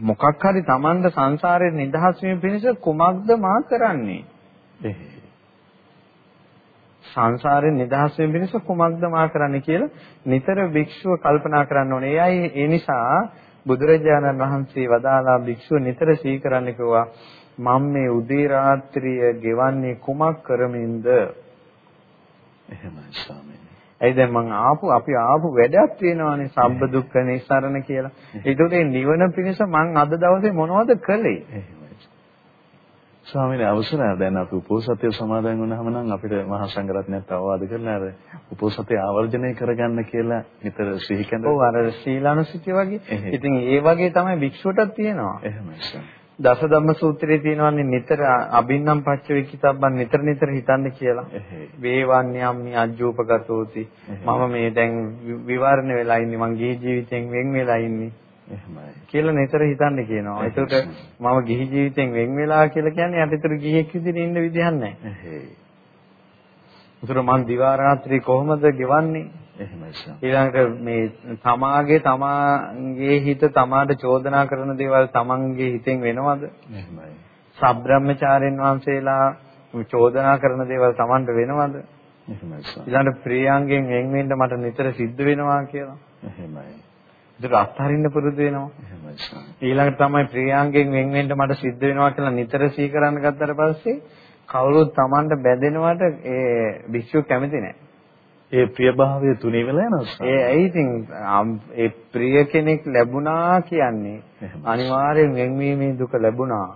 මොකක් හරි Tamanda සංසාරයෙන් නිදහස් වීම පිණිස කුමක්ද මා කරන්නේ? සංසාරයෙන් නිදහස් වෙන පිණිස කුමක්ද මා කරන්න කියලා නිතර භික්ෂුව කල්පනා කරන්න ඕනේ. එයයි ඒ නිසා බුදුරජාණන් වහන්සේ වදාලා භික්ෂුව නිතර සිහි කරන්න කිව්වා මම මේ උදේ රාත්‍රිය ගෙවන්නේ කුමක් කරමින්ද? එහෙමයි ස්වාමීනි. ඇයි දැන් මං ආපු අපි ආපු වැඩක් තියෙනවානේ සම්බ දුක්ඛ නිස්සරණ කියලා. ඒකට නිවන පිණිස මං අද දවසේ මොනවද කළේ? ස්වාමීන් අවසරයි දැන් අපි උපෝසතය සමාදන් වුණාම නම් අපිට මහා සංඝරත්නයත් අවවාද කරලා අර උපෝසතය ආවර්ජනය කරගන්න කියලා නිතර සිහි කැඳ. ඔව් අර ශීලානුසිතිය වගේ. ඉතින් ඒ වගේ තමයි භික්ෂුවටත් තියෙනවා. එහෙමයි. දස ධම්ම සූත්‍රයේ තියෙනවානේ නිතර අබින්නම් පච්ච විකිතබ්බන් නිතර නිතර හිතන්න කියලා. වේවන්‍යම්නි අජ්ජෝපගතෝති. මම මේ දැන් විවරණ වෙලා ඉන්නේ මං ගිහි ජීවිතෙන් වෙන් වෙලා ඉන්නේ. කියලා නිතර හිතන්න කියනවා. ඒකට මම ගිහි ජීවිතෙන් වෙන් වෙලා කියලා කියන්නේ අතතර ගිහියෙක් විදිහට ඉන්න විදිහක් නැහැ. උතර මං දිවා රාත්‍රී කොහොමද ගෙවන්නේ? එහෙමයි සර්. ඊළඟට මේ තමාගේ තමාගේ හිත තමාට චෝදනා කරන දේවල් තමන්ගේ හිතෙන් වෙනවද? එහෙමයි. සබ්‍රාහ්මචාරින් වහන්සේලා චෝදනා කරන දේවල් තමන්ට වෙනවද? එහෙමයි සර්. ඊළඟට ප්‍රියංගෙන් වෙන් වෙන්න මට නිතර සිද්ධ වෙනවා කියලා. එහෙමයි. ඒක අත්හරින්න පුරුදු වෙනවා. ඊළඟට තමයි ප්‍රියංගෙන් වෙන් වෙන්න මට සිද්ධ වෙනවා කියලා නිතර සිහි කරන්න ගත්තට පස්සේ කවුරුත් Tamanට බැඳෙනවට ඒ භික්ෂුව කැමති නැහැ. ඒ ප්‍රියභාවය තුනී වෙලා යනවා. ඒ ඇයි ඉතින් ඒ ප්‍රිය කෙනෙක් ලැබුණා කියන්නේ අනිවාර්යෙන් වෙන්වීමේ දුක ලැබුණා.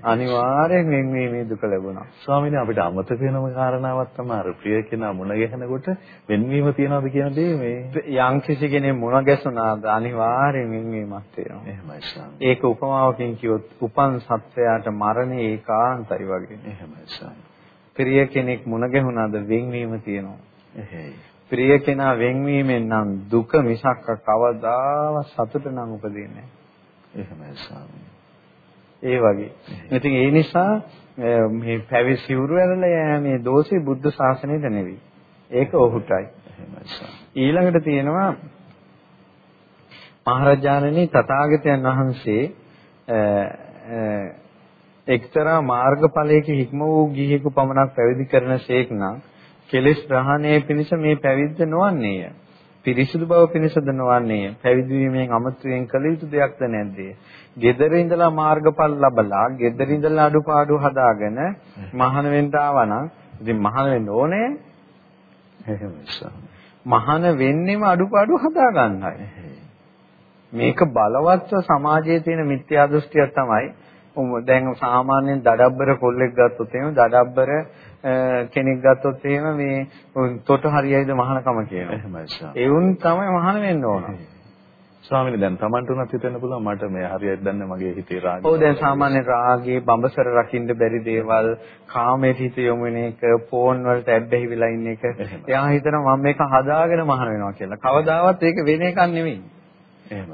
අනිවාර්යෙන් වෙන්වීමේ දුක ලැබුණා. ස්වාමීනි අපිට අමතක වෙනම කාරණාවක් තමයි අර ප්‍රිය කෙනා මුණ ගැහෙනකොට වෙන්වීම තියනවාද කියන දේ මේ යම් කිසි කෙනෙක් මුණ ගැසුණාද අනිවාර්යෙන් වෙන්වීමක් තියෙනවා. එහෙමයි ස්වාමී. ඒක උපමාවකින් කිව්වොත් උපන් සත්වයාට මරණය ඒකාන්තයි වගේ. එහෙමයි ස්වාමී. ප්‍රිය කෙනෙක් මුණ ගැහුණාද වෙන්වීම තියෙනවා. එහෙයි. ප්‍රිය කෙනා වෙන්වීමෙන් නම් දුක මිසක් කවදාවත් සතුට නම් උපදින්නේ නැහැ. එහෙමයි ස්වාමී. ඒ වගේ. ඉතින් ඒ නිසා මේ පැවිදි සිවුරු ඇරලා යෑමේ දෝෂේ බුද්ධ ශාසනයට නෙවෙයි. ඒක ඔහුටයි. ඊළඟට තියෙනවා මහරජාණනි තථාගතයන් වහන්සේ එක්තරා මාර්ගඵලයක හික්ම වූ ගිහියෙකු පමණක් පැවිදි කරන ශේක් නම් කෙලෙස් ප්‍රහාණය පිණිස මේ පැවිද්ද නොවන්නේය. පිරිසුදු බව පිණිසද නොවන්නේය. පැවිදි වීමෙන් අමතයෙන් කළ යුතු දෙයක්ද නැද්ද? gedara indala මාර්ගඵල ලබලා gedara indala අඩුපාඩු හදාගෙන මහාන වෙන්න ආවනම් ඉතින් මහාන වෙන්න ඕනේ. එහෙමයි. මහාන වෙන්නේම අඩුපාඩු හදා ගන්නයි. මේක බලවත්ව සමාජයේ තියෙන මිත්‍යා දෘෂ්ටිය තමයි දැන් සාමාන්‍යයෙන් දඩබ්බර කොල්ලෙක් ගත්තොත් එහෙම දඩබ්බර කෙනෙක් ගත්තොත් එහෙම මේ තොට හරියයිද මහානකම කියනවා. එහෙමයි සර්. ඒ උන් තමයි මහාන වෙන්න ඕන. ස්වාමීනි දැන් Tamanට උනත් හිතෙන්න පුළුවන් මට මේ හරියට දන්නේ මගේ හිතේ රාගය. ඔව් දැන් සාමාන්‍ය රාගේ බඹසර රකින්න බැරි දේවල්, කාමයට හිත යොමු වෙන එක, ෆෝන් වලට ඇබ්බැහි වෙලා ඉන්න එක. එයා හිතනවා මම මේක හදාගෙන මහාන වෙනවා කියලා. කවදාවත් ඒක වෙන එකක් නෙවෙයි.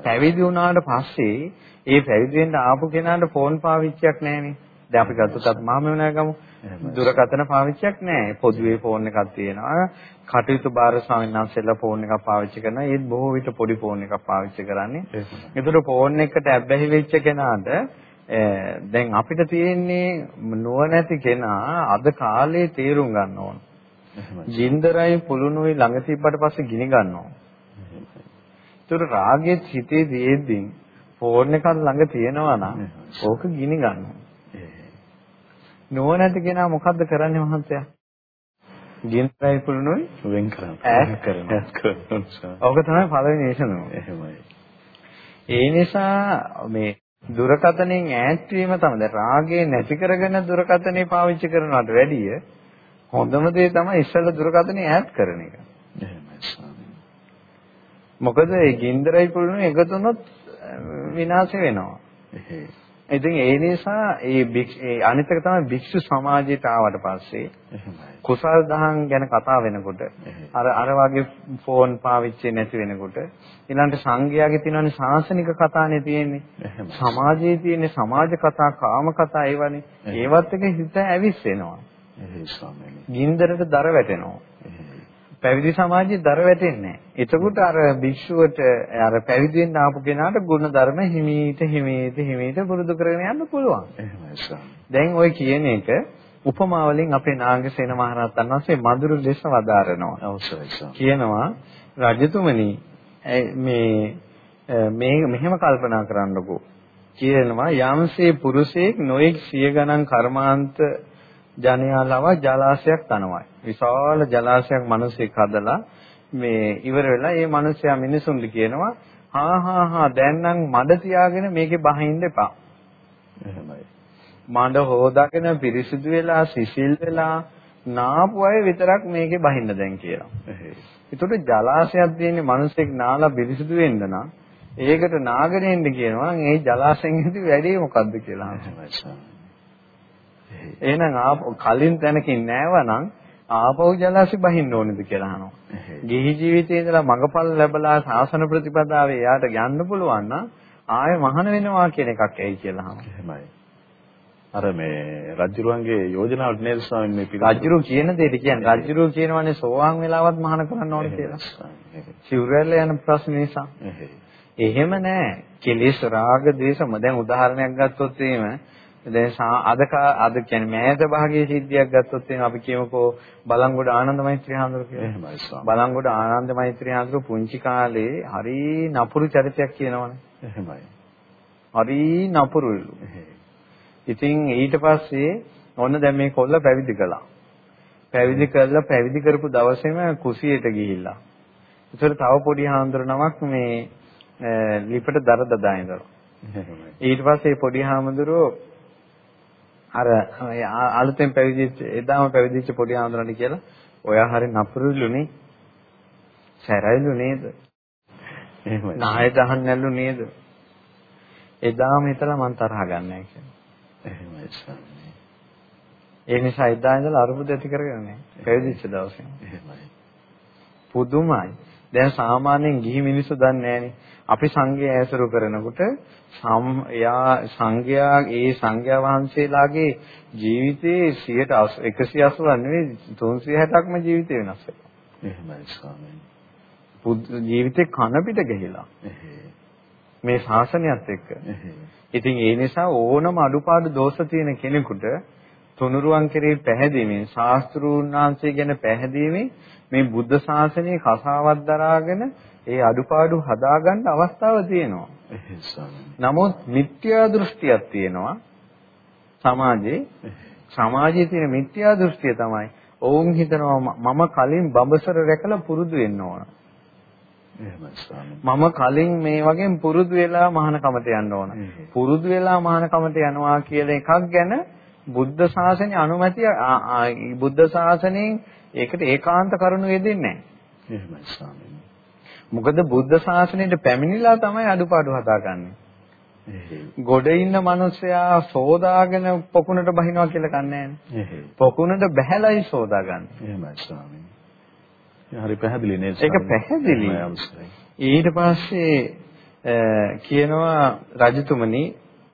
පැවිදි වුණාට පස්සේ ඒ පැවිදි වෙන්න ආපු කෙනාට ෆෝන් පාවිච්චියක් නැහැනේ. දැන් අපි ගත්තොත් අපි මහමෙවුනා ගමු. දුරකථන පාවිච්චියක් නැහැ. පොදුවේ ෆෝන් එකක් තියෙනවා. කටයුතු බාර ස්වාමීන් වහන්සේලා ෆෝන් එකක් පාවිච්චි කරනවා. ඒත් බොහෝ විට පොඩි ෆෝන් එකක් පාවිච්චි කරන්නේ. ඒතර ෆෝන් එකට ඇබ්බැහි වෙච්ච කෙනාට දැන් අපිට තියෙන්නේ නුවණැති කෙනා අද කාලේ තේරුම් ගන්න ඕන. ජින්දරයි පුළුණුයි ළඟ තිබ්බට පස්සේ ගිනි ගන්නවා. ඒතර රාගෙත් හිතේ තියෙද්දි ෆෝන් එකක් ළඟ තියෙනවා නම් ඕක ගිනි ගන්නවා. නුවණැති කෙනා මොකද්ද කරන්නේ මහන්තයා? ගින්තරයි පුළුණුයි වෙන් කරනවා. ඈත් කරනවා. ඕක තමයි පළවෙනි දේශනාව. එහෙමයි. ඒ නිසා මේ දුරකතනෙන් ඈත් වීම තමයි. දැන් රාගය නැති කරගෙන දුරකතනේ පාවිච්චි කරනවට වැඩිය හොඳම දේ තමයි ඉස්සෙල්ලා දුරකතනේ ඈත් කරන එක. මොකද ඒ ගින්දරයි පුළුණුයි එකතුනොත් විනාශ වෙනවා. ඉතින් ඒ නිසා ඒ අනිත් එක තමයි භික්ෂු සමාජයට ආවට පස්සේ කුසල් දහම් ගැන කතා වෙනකොට අර අර වගේ ෆෝන් පාවිච්චි නැති වෙනකොට ඊළඟට සංඝයාගේ තියෙනවානේ ශාසනික කතානේ තියෙන්නේ. සමාජයේ තියෙන්නේ සමාජ කතා කාම කතා ඒවනේ. ඒවත් එක හිත ඇවිස්සෙනවා. ගින්දරට දර වැටෙනවා පැවිදි සමාජයේ දර වැටෙන්නේ නැහැ. එතකොට අර භික්ෂුවට අර පැවිදි වෙන්න ආපු කෙනාට ගුණ ධර්ම හිමීට හිමීට හිමීට පුරුදු කරගෙන යන්න පුළුවන්. එහෙමයි දැන් ওই කියන එක උපමා වලින් අපේ නාගසේන මහරහතන් වහන්සේ මధుර දේශ වදාරනවා. අවශ්‍යයි. කියනවා රජතුමනි මේ මේ මෙහෙම කල්පනා කරන්නකෝ කියනවා යම්සේ පුරුෂයෙක් නොඑක් සිය ගණන් කර්මාන්ත ජනයාලව ජලාශයක් තනවයි. විශාල ජලාශයක් මිනිස්සෙක් හදලා මේ ඉවර වෙලා ඒ මිනිස්සයා මිනිසුන්ට කියනවා හා හා හා දැන් නම් මඩ තියාගෙන මේකේ බහින්න එපා. එහෙමයි. මඩ හොදාගෙන පිරිසිදු වෙලා සිසිල් වෙලා නාපු අය විතරක් මේකේ බහින්න දැන් කියලා. ඒතකොට ජලාශයක් තියෙන්නේ මිනිස්සෙක් නාලා පිරිසිදු වෙන්න නම් ඒකට නාගෙන ඉන්න කියනවා ඒ ජලාශයෙන් ඇති වැඩේ මොකද්ද කියලා අහනවා. එහෙනම් කලින් තැනකින් නෑවනම් ආපහු ජලාශي බහින්න ඕනේද කියලා අහනවා. ගිහි ජීවිතයේ ඉඳලා මඟපල් ලැබලා සාසන ප්‍රතිපදාවේ එයාට යන්න පුළුවන් නම් ආයෙ මහාන වෙනවා කියන එකක් ඇයි කියලා අහනවා. එහෙමයි. අර මේ රජුරුවන්ගේ යෝජනාවට නේද ස්වාමීන් මේ රජුරු කියන දෙයට කියන්නේ රජුරු කියනවානේ සෝවාන් වෙලාවත් මහාන කරන්න ඕනේ කියලා. සිවුරැල්ල යන ප්‍රශ්න නිසා. එහෙම නෑ. කෙලෙස් රාග දේශම දැන් උදාහරණයක් ගත්තොත් එහෙම දැන් අද අද කියන්නේ මෑත භාගයේ සිද්ධියක් ගත්තොත් එහෙනම් අපි කියමුකෝ බලංගොඩ ආනන්ද මෛත්‍රී හාමුදුරුවෝ කියලා. එහෙමයි ස්වාමී. බලංගොඩ ආනන්ද මෛත්‍රී හාමුදුරුවෝ පුංචි කාලේ හරි නපුරු චරිතයක් කියනවනේ. එහෙමයි. හරි නපුරුලු. ඉතින් ඊට පස්සේ ඔන්න දැන් මේ කොල්ල පැවිදි කළා. පැවිදි කළා පැවිදි කරපු දවසේම කුසියට ගිහිල්ලා. ඒතර තව පොඩි හාමුදුර නමක් මේ ලිපට දර දදා ඉඳලා. ඊට පස්සේ පොඩි හාමුදුරුවෝ අර අලුතෙන් පැවිදිච්ච එදාම පැවිදිච්ච පොඩි ආන්දරණි කියලා ඔයා හරි නපුරුලුනේ සැරයිලු නේද? එහෙමයි. නාය දහන් නැල්ලු නේද? එදාම හිතලා මං තරහ ගන්නෑ කියලා. එහෙමයි ඒ නිසා එදා ඉඳලා අරුබුද ඇති කරගෙන නැහැ පැවිදිච්ච දවසේ. එහෙමයි. පුදුමයි දැන් සාමාන්‍යයෙන් ගිහි මිනිස්සු දන්නේ අපි සංඝය ඇසුරු කරනකොට යා සංඝයා ඒ සංඝයා වහන්සේලාගේ ජීවිතේ 180ක් නෙවෙයි 360ක්ම ජීවිතේ වෙනස් වෙනවා. එහෙමයි ස්වාමීනි. ජීවිතේ කන පිට ගිහිලා. මේ ශාසනයත් එක්ක. ඉතින් ඒ නිසා ඕනම අඩුපාඩු දෝෂ තියෙන කෙනෙකුට තුනුරුවන් කෙරෙහි පැහැදීමෙන් ශාස්ත්‍රූන් වහන්සේ ගැන පැහැදීමෙන් මේ බුද්ධ ශාසනයේ කසාවක් දරාගෙන ඒ අඩුපාඩු හදාගන්න අවස්ථාව තියෙනවා. නමුත් මිත්‍යා දෘෂ්ටියක් තියෙනවා සමාජයේ. සමාජයේ තියෙන මිත්‍යා දෘෂ්ටිය තමයි ඔවුන් හිතනවා මම කලින් බඹසර රැකලා පුරුදු වෙන්න ඕන. මම කලින් මේ වගේ පුරුදු වෙලා මහානකමට යන්න ඕන. පුරුදු වෙලා මහානකමට යනවා කියලා එකක් ගැන බුද්ධ ශාසනයේ අනුමැතිය බුද්ධ ශාසනයෙන් ඒකට ඒකාන්ත කරුණු යෙදෙන්නේ නැහැ. එහෙමයි ස්වාමීනි. මොකද බුද්ධ ශාසනයට පැමිණිලා තමයි අඩුපාඩු හදාගන්නේ. ගොඩ ඉන්න මිනිස්සයා සෝදාගෙන පොකුණට බහිනවා කියලා කන්නේ නැහැ. පොකුණට බහැලයි සෝදාගන්නේ. එහෙමයි ස්වාමීනි. හරි පැහැදිලි නේද? ඒක පැහැදිලි. ඊට පස්සේ කියනවා රජතුමනි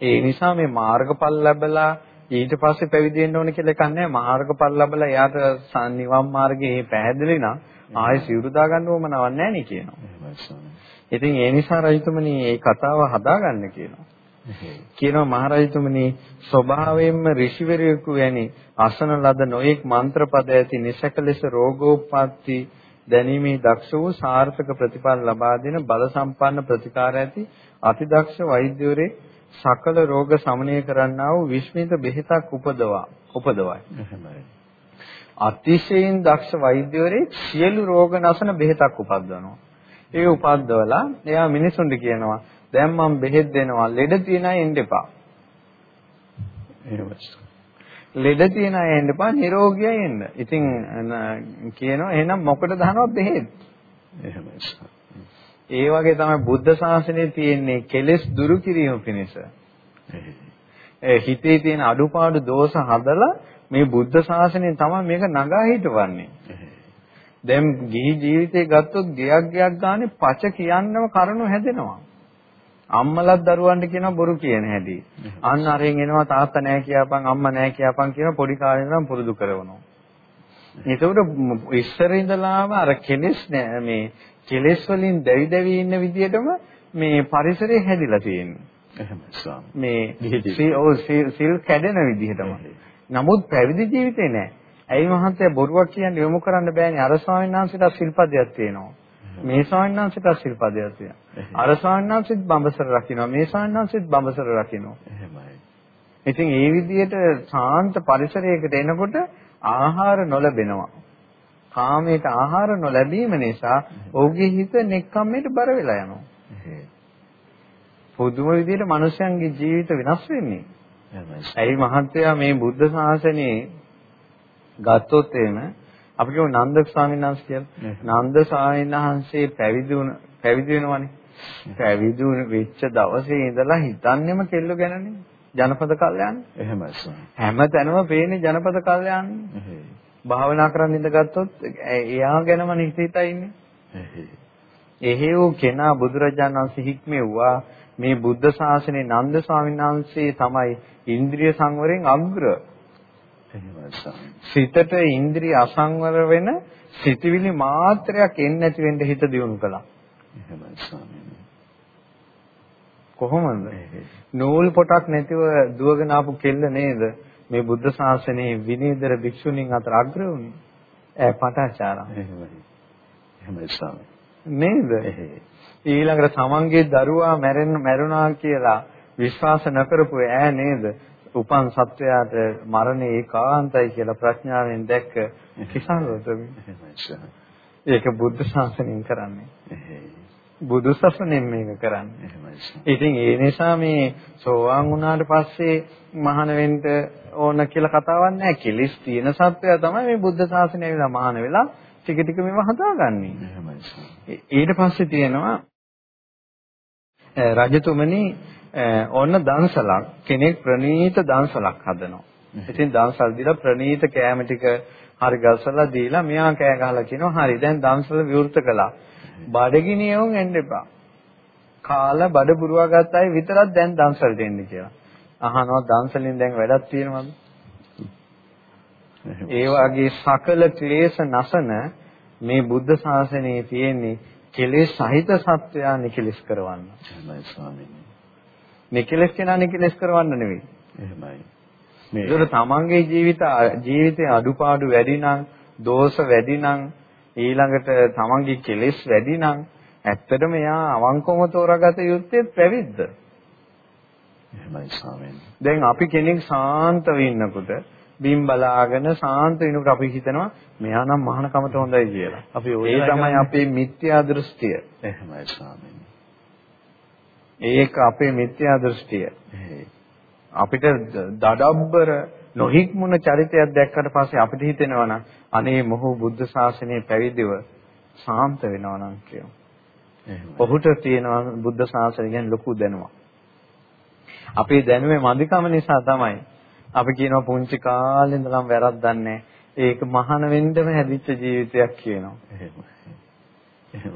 ඒ නිසා මේ මාර්ගඵල ලැබලා ඊට පස්සේ පැවිදි වෙන්න ඕන කියලා එකක් නැහැ. මාර්ගඵල ලැබලා එයාට නිවන් මාර්ගයේ පැහැදිලි නම් ආයෙ සිවුරු දාගන්න ඕම නවක් නැහැ නේ කියනවා. ඉතින් ඒ නිසා රජතුමනි මේ කතාව හදාගන්න කියනවා. කියනවා මහරජතුමනි ස්වභාවයෙන්ම ඍෂිවරයෙකු වැනි අසන ලද නොයෙක් මන්ත්‍ර පද ඇති නිසක ලෙස රෝගෝප්පත්ති දැනීමේ දක්ෂ වූ සාර්ථක ප්‍රතිඵල ලබා දෙන බල සම්පන්න ප්‍රතිකාර ඇති අතිදක්ෂ වෛද්‍යවරේ සකල රෝග සමනය කරන්නා වූ විශ්මිත බෙහෙතක් උපදවා උපදවයි. අතිශයින් දක්ෂ වෛද්‍යවරේ සියලු රෝග නසන බෙහෙතක් උපදවනවා. ඒ උපද්දවලා එයා මිනිසුන්ට කියනවා දැන් මම බෙහෙත් දෙනවා ලෙඩ තියෙන අය එන්න එපා. ලෙඩ තියෙන අය එන්න එපා නිරෝගියයි එන්න. ඉතින් කියනවා එහෙනම් මොකටද දහනවා බෙහෙත්? එහෙමයි. ඒ වගේ තමයි බුද්ධ ශාසනයේ තියෙන්නේ කෙලෙස් දුරු කිරීම පිණිස. හිතේ තියෙන අඩුපාඩු දෝෂ හදලා මේ බුද්ධ ශාසනයෙන් තමයි මේක නගා හිටවන්නේ. දැන් ගිහි ජීවිතේ ගත්තොත් ගයක් ගයක් ගානේ පච කියන්නම කරුණු හැදෙනවා. අම්මලත් දරුවන්ට කියන බොරු කියන හැටි. අන්න අරෙන් එනවා තාත්තා නෑ කියපන් අම්මා නෑ කියපන් කියන පොඩි කාලේ ඉඳන් පුරුදු කරනවා. ඒකෝට ඉස්සර ඉඳලාම අර කෙලෙස් මේ කෙලෙස් වලින් දැවි දැවි ඉන්න විදිහටම මේ පරිසරය හැදිලා තියෙන්නේ. එහෙමයි ස්වාමී. මේ ඔව් සිල් කැඩෙන විදිහටම. නමුත් පැවිදි ජීවිතේ නෑ. ඇයි මහත්තයා බොරුවක් කියන්නේ යොමු කරන්න බෑනේ. අර ස්වාමීන් වහන්සේට සිල්පදයක් තියෙනවා. මේ ස්වාමීන් වහන්සේට සිල්පදයක් තියෙනවා. අර ස්වාමීන් වහන්සේත් බඹසර රකින්නවා. මේ ස්වාමීන් වහන්සේත් බඹසර රකින්නවා. එහෙමයි. ඉතින් ඒ විදිහට සාන්ත පරිසරයකට එනකොට ආහාර නොලැබෙනවා. කාමයට ආහාර නොලැබීම නිසා ඔහුගේ හිත නෙක්ඛම්මයට බර වෙලා යනවා. පුදුම විදිහට මිනිස්යන්ගේ ජීවිත වෙනස් වෙන්නේ. ඇයි මහත්තයා මේ බුද්ධ ශාසනයේ ගත්තොත් එහෙම අපි කියමු නන්ද ස්වාමීන් වහන්සේ කියලා. නන්ද ස්වාමීන් වහන්සේ පැවිදි වුණ පැවිදි වෙනවනේ. පැවිදි වෙච්ච දවසේ ඉඳලා හිතන්නේම කෙල්ල ගැනනේ. ජනපද කල්යාණ. එහෙමයි. හැම තැනම පේන්නේ ජනපද කල්යාණ. භාවනා කරන්න ඉඳගත්තොත් එයා ගැනම නිහිතයි ඉන්නේ. එහෙව් කෙනා බුදුරජාණන් වහන්සේ හික්මෙව්වා මේ බුද්ධ ශාසනයේ නන්ද ස්වාමීන් වහන්සේ තමයි ඉන්ද්‍රිය සංවරයෙන් අග්‍ර. සිතට ඉන්ද්‍රිය අසංවර වෙන සිතවිලි මාත්‍රයක් එන්නේ නැති වෙන්න හිත දියුණු කළා. එහෙමයි ස්වාමීනි. කොහොමද? නූල් පොටක් නැතිව දුවගෙන ආපු කෙල්ල නේද? මේ බුද්ධ ශාසනයේ විනීතර භික්ෂුණීන් අතර අග්‍ර වුණේ. ඈ පටාචාරා. එහෙමයි. එහෙමයි ස්වාමී. නේද? ඊළඟට තමන්ගේ දරුවා මැරෙන්න මැරුණා කියලා විශ්වාස නොකරපු ඈ නේද? උපන් සත්වයාට මරණය ඒකාන්තයි කියලා ප්‍රඥාවෙන් දැක්ක කිසාන රොතමි. ඒක බුද්ධ ශාසනයෙන් කරන්නේ. බුදු සසුනෙන් මේක කරන්නේ. ඉතින් ඒ නිසා මේ සෝවාන් වුණාට පස්සේ මහාන වෙන්න ඕන කියලා කතාවක් නැහැ. කිලිස් තියෙන සත්වයා තමයි මේ බුද්ධ ශාසනය ඇවිල්ලා මහාන වෙලා ටික ටික මේව හදාගන්නේ. ඊට පස්සේ තියෙනවා රජතුමනි ඔන්න දන්සලක් කෙනෙක් ප්‍රණීත දන්සලක් හදනවා. ඉතින් දන්සල් දීලා ප්‍රණීත කෑම ටික හරි ගසලා දීලා මෙයා කෑ ගහලා කියනවා හරි දැන් දන්සල විවෘත කළා. බඩගිනියොන් එන්න එපා. කාලා බඩ පුරවා ගත්ත අය විතරක් දැන් දන්සලට එන්න කියලා. අහනවා දන්සලින් දැන් වැඩක් තියෙනවද? ඒ වගේ සකල ක්ලේශ නසන මේ බුද්ධ ශාසනයේ තියෙන්නේ කෙලෙස් සහිත සත්වයා නිකලෙස් කරවන්න. එහෙමයි ස්වාමීනි. නිකලෙස් කෙනා නිකලෙස් කරවන්න නෙවෙයි. එහෙමයි. මේ ඒක තමන්ගේ ජීවිත ජීවිතයේ අඩුපාඩු වැඩි නම්, දෝෂ වැඩි නම්, ඊළඟට තමන්ගේ කෙලෙස් වැඩි නම් ඇත්තටම එයා අවංකවම තෝරාගත යුත්තේ පැවිද්ද. එහෙමයි ස්වාමීනි. දැන් අපි කෙනෙක් සාන්තව ඉන්නකොට බිම් බලාගෙන සාන්ත වෙනකොට අපි හිතනවා මෙයා නම් මහානකමට හොඳයි කියලා. අපි ඒ තමයි අපේ මිත්‍යා දෘෂ්ටිය. එහෙමයි ස්වාමීනි. ඒක අපේ මිත්‍යා දෘෂ්ටිය. අපිට දඩබ්බර නොහික්මුණ චරිතයක් දැක්කට පස්සේ අපිට හිතෙනවා නම් අනේ මොහු බුද්ධ ශාසනයේ පැවිදිව සාන්ත වෙනවා නම් කියමු. ඔහුට තියෙනවා බුද්ධ ශාසනය ගැන ලොකු දැනුමක්. අපේ දැනුමේ මදිකම නිසා තමයි අපි කියනවා පුංචි කාලේ ඉඳලම වැරද්දන්නේ ඒක මහාන වෙන්නම හැදිච්ච ජීවිතයක් කියනවා.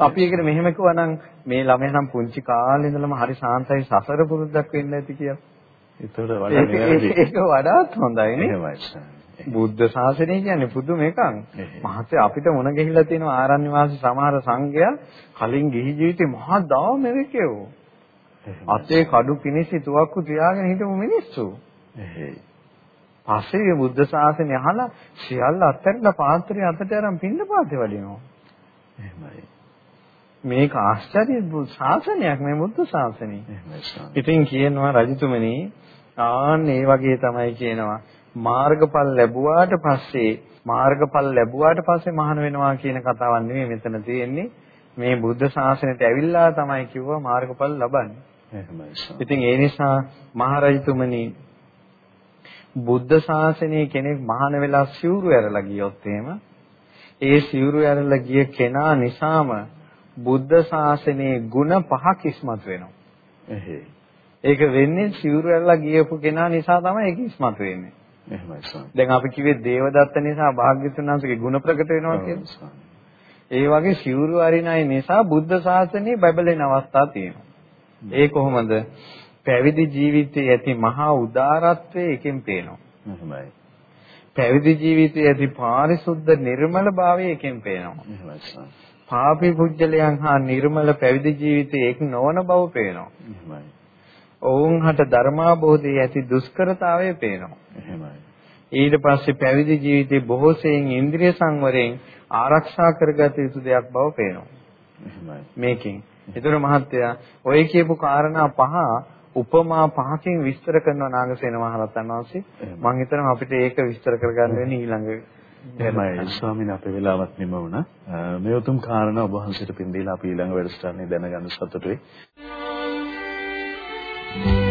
අපි ඒකට මෙහෙම කිව්වනම් මේ ළමයා නම් පුංචි කාලේ ඉඳලම හරි සාන්තයි සසර පුරුද්දක් වෙන්න ඇති කියලා. ඒතකොට වඩා නිවැරදි. ඒක වඩාත් හොඳයි නේ. එහෙමයි. බුද්ධ ශාසනය කියන්නේ පුදුම එකක්. මහත්ය අපිට මොන ගිහිල්ලා තියෙන ආරණ්‍ය වාසී සමහර සංඝයා කලින් ගිහි ජීවිතේ මහා දාමෙකෝ. අතේ කඩු කිනිසි තුවක්කු තියාගෙන හිටපු මිනිස්සු. එහෙයි. පස්සේ බුද්ධ ශාසනය අහලා සියල්ල අත්හැරලා පාත්‍රය අතට අරන් පින්න පාතේ වඩිනවා. එහෙමයි. මේක ආශ්චර්ය ශාසනයක් මේ බුද්ධ ශාසනය. ඉතින් කියනවා රජතුමනි ආන්න ඒ වගේ තමයි කියනවා මාර්ගඵල ලැබුවාට පස්සේ මාර්ගඵල ලැබුවාට පස්සේ මහාන වෙනවා කියන කතාවක් නෙමෙයි මෙතන තියෙන්නේ. මේ බුද්ධ ශාසනයට ඇවිල්ලා තමයි කිව්වා මාර්ගඵල ලබන්නේ. එහෙමයි. ඉතින් ඒ නිසා මහරජතුමනි බුද්ධ ශාසනයේ කෙනෙක් මහාන වෙලා සිවුරු ඇරලා ගියොත් එහෙම ඒ සිවුරු ඇරලා ගිය කෙනා නිසාම බුද්ධ ශාසනයේ ಗುಣ පහක් ඉස්මතු වෙනවා. ඒක වෙන්නේ සිවුරු ඇරලා ගියපු කෙනා නිසා තමයි ඒක ඉස්මතු වෙන්නේ. එහෙමයි ස්වාමී. දැන් අපි කිව්වේ දේවදත්ත නිසා භාග්‍යතුන් වහන්සේගේ ගුණ ප්‍රකට වෙනවා කියලා. ඒ වගේ සිවුරු අරින අය නිසා බුද්ධ ශාසනය බබලෙන අවස්ථා තියෙනවා. ඒ කොහොමද? පැවිදි ජීවිතයේ ඇති මහා උදාරත්වයේ එකෙන් පේනවා. එහෙමයි. පැවිදි ජීවිතයේ ඇති පාරිශුද්ධ නිර්මල භාවය එකෙන් පේනවා. එහෙමයි ස්වාමී. පාපී පුජ්‍යලයන් හා නිර්මල පැවිදි ජීවිතයේ එක් නොවන බව පේනවා. එහෙමයි. ඔවුන් හට ධර්මාබෝධයේ ඇති දුෂ්කරතාවය පේනවා. එහෙමයි. ඊට පස්සේ පැවිදි ජීවිතේ බොහෝ සෙයින් ඉන්ද්‍රිය සංවරයෙන් ආරක්ෂා කරගත යුතු දෙයක් බව පේනවා. එහෙමයි. මේකෙන්. ඒතර මහත්තයා ඔය කියපු කාරණා පහ උපමා පහකින් විස්තර කරනවා නාගසේන මහරහතන් වහන්සේ. මම හිතනවා අපිට ඒක විස්තර කරගන්න වෙන්නේ ඊළඟ එහෙමයි ස්වාමීන් අපේ වෙලාවත් නිම වුණා. මේ උතුම් කාරණා ඔබ වහන්සේට පින් දීලා අපි ඊළඟ වැඩසටහනේ දැනගන්න සතුටුයි. Thank you.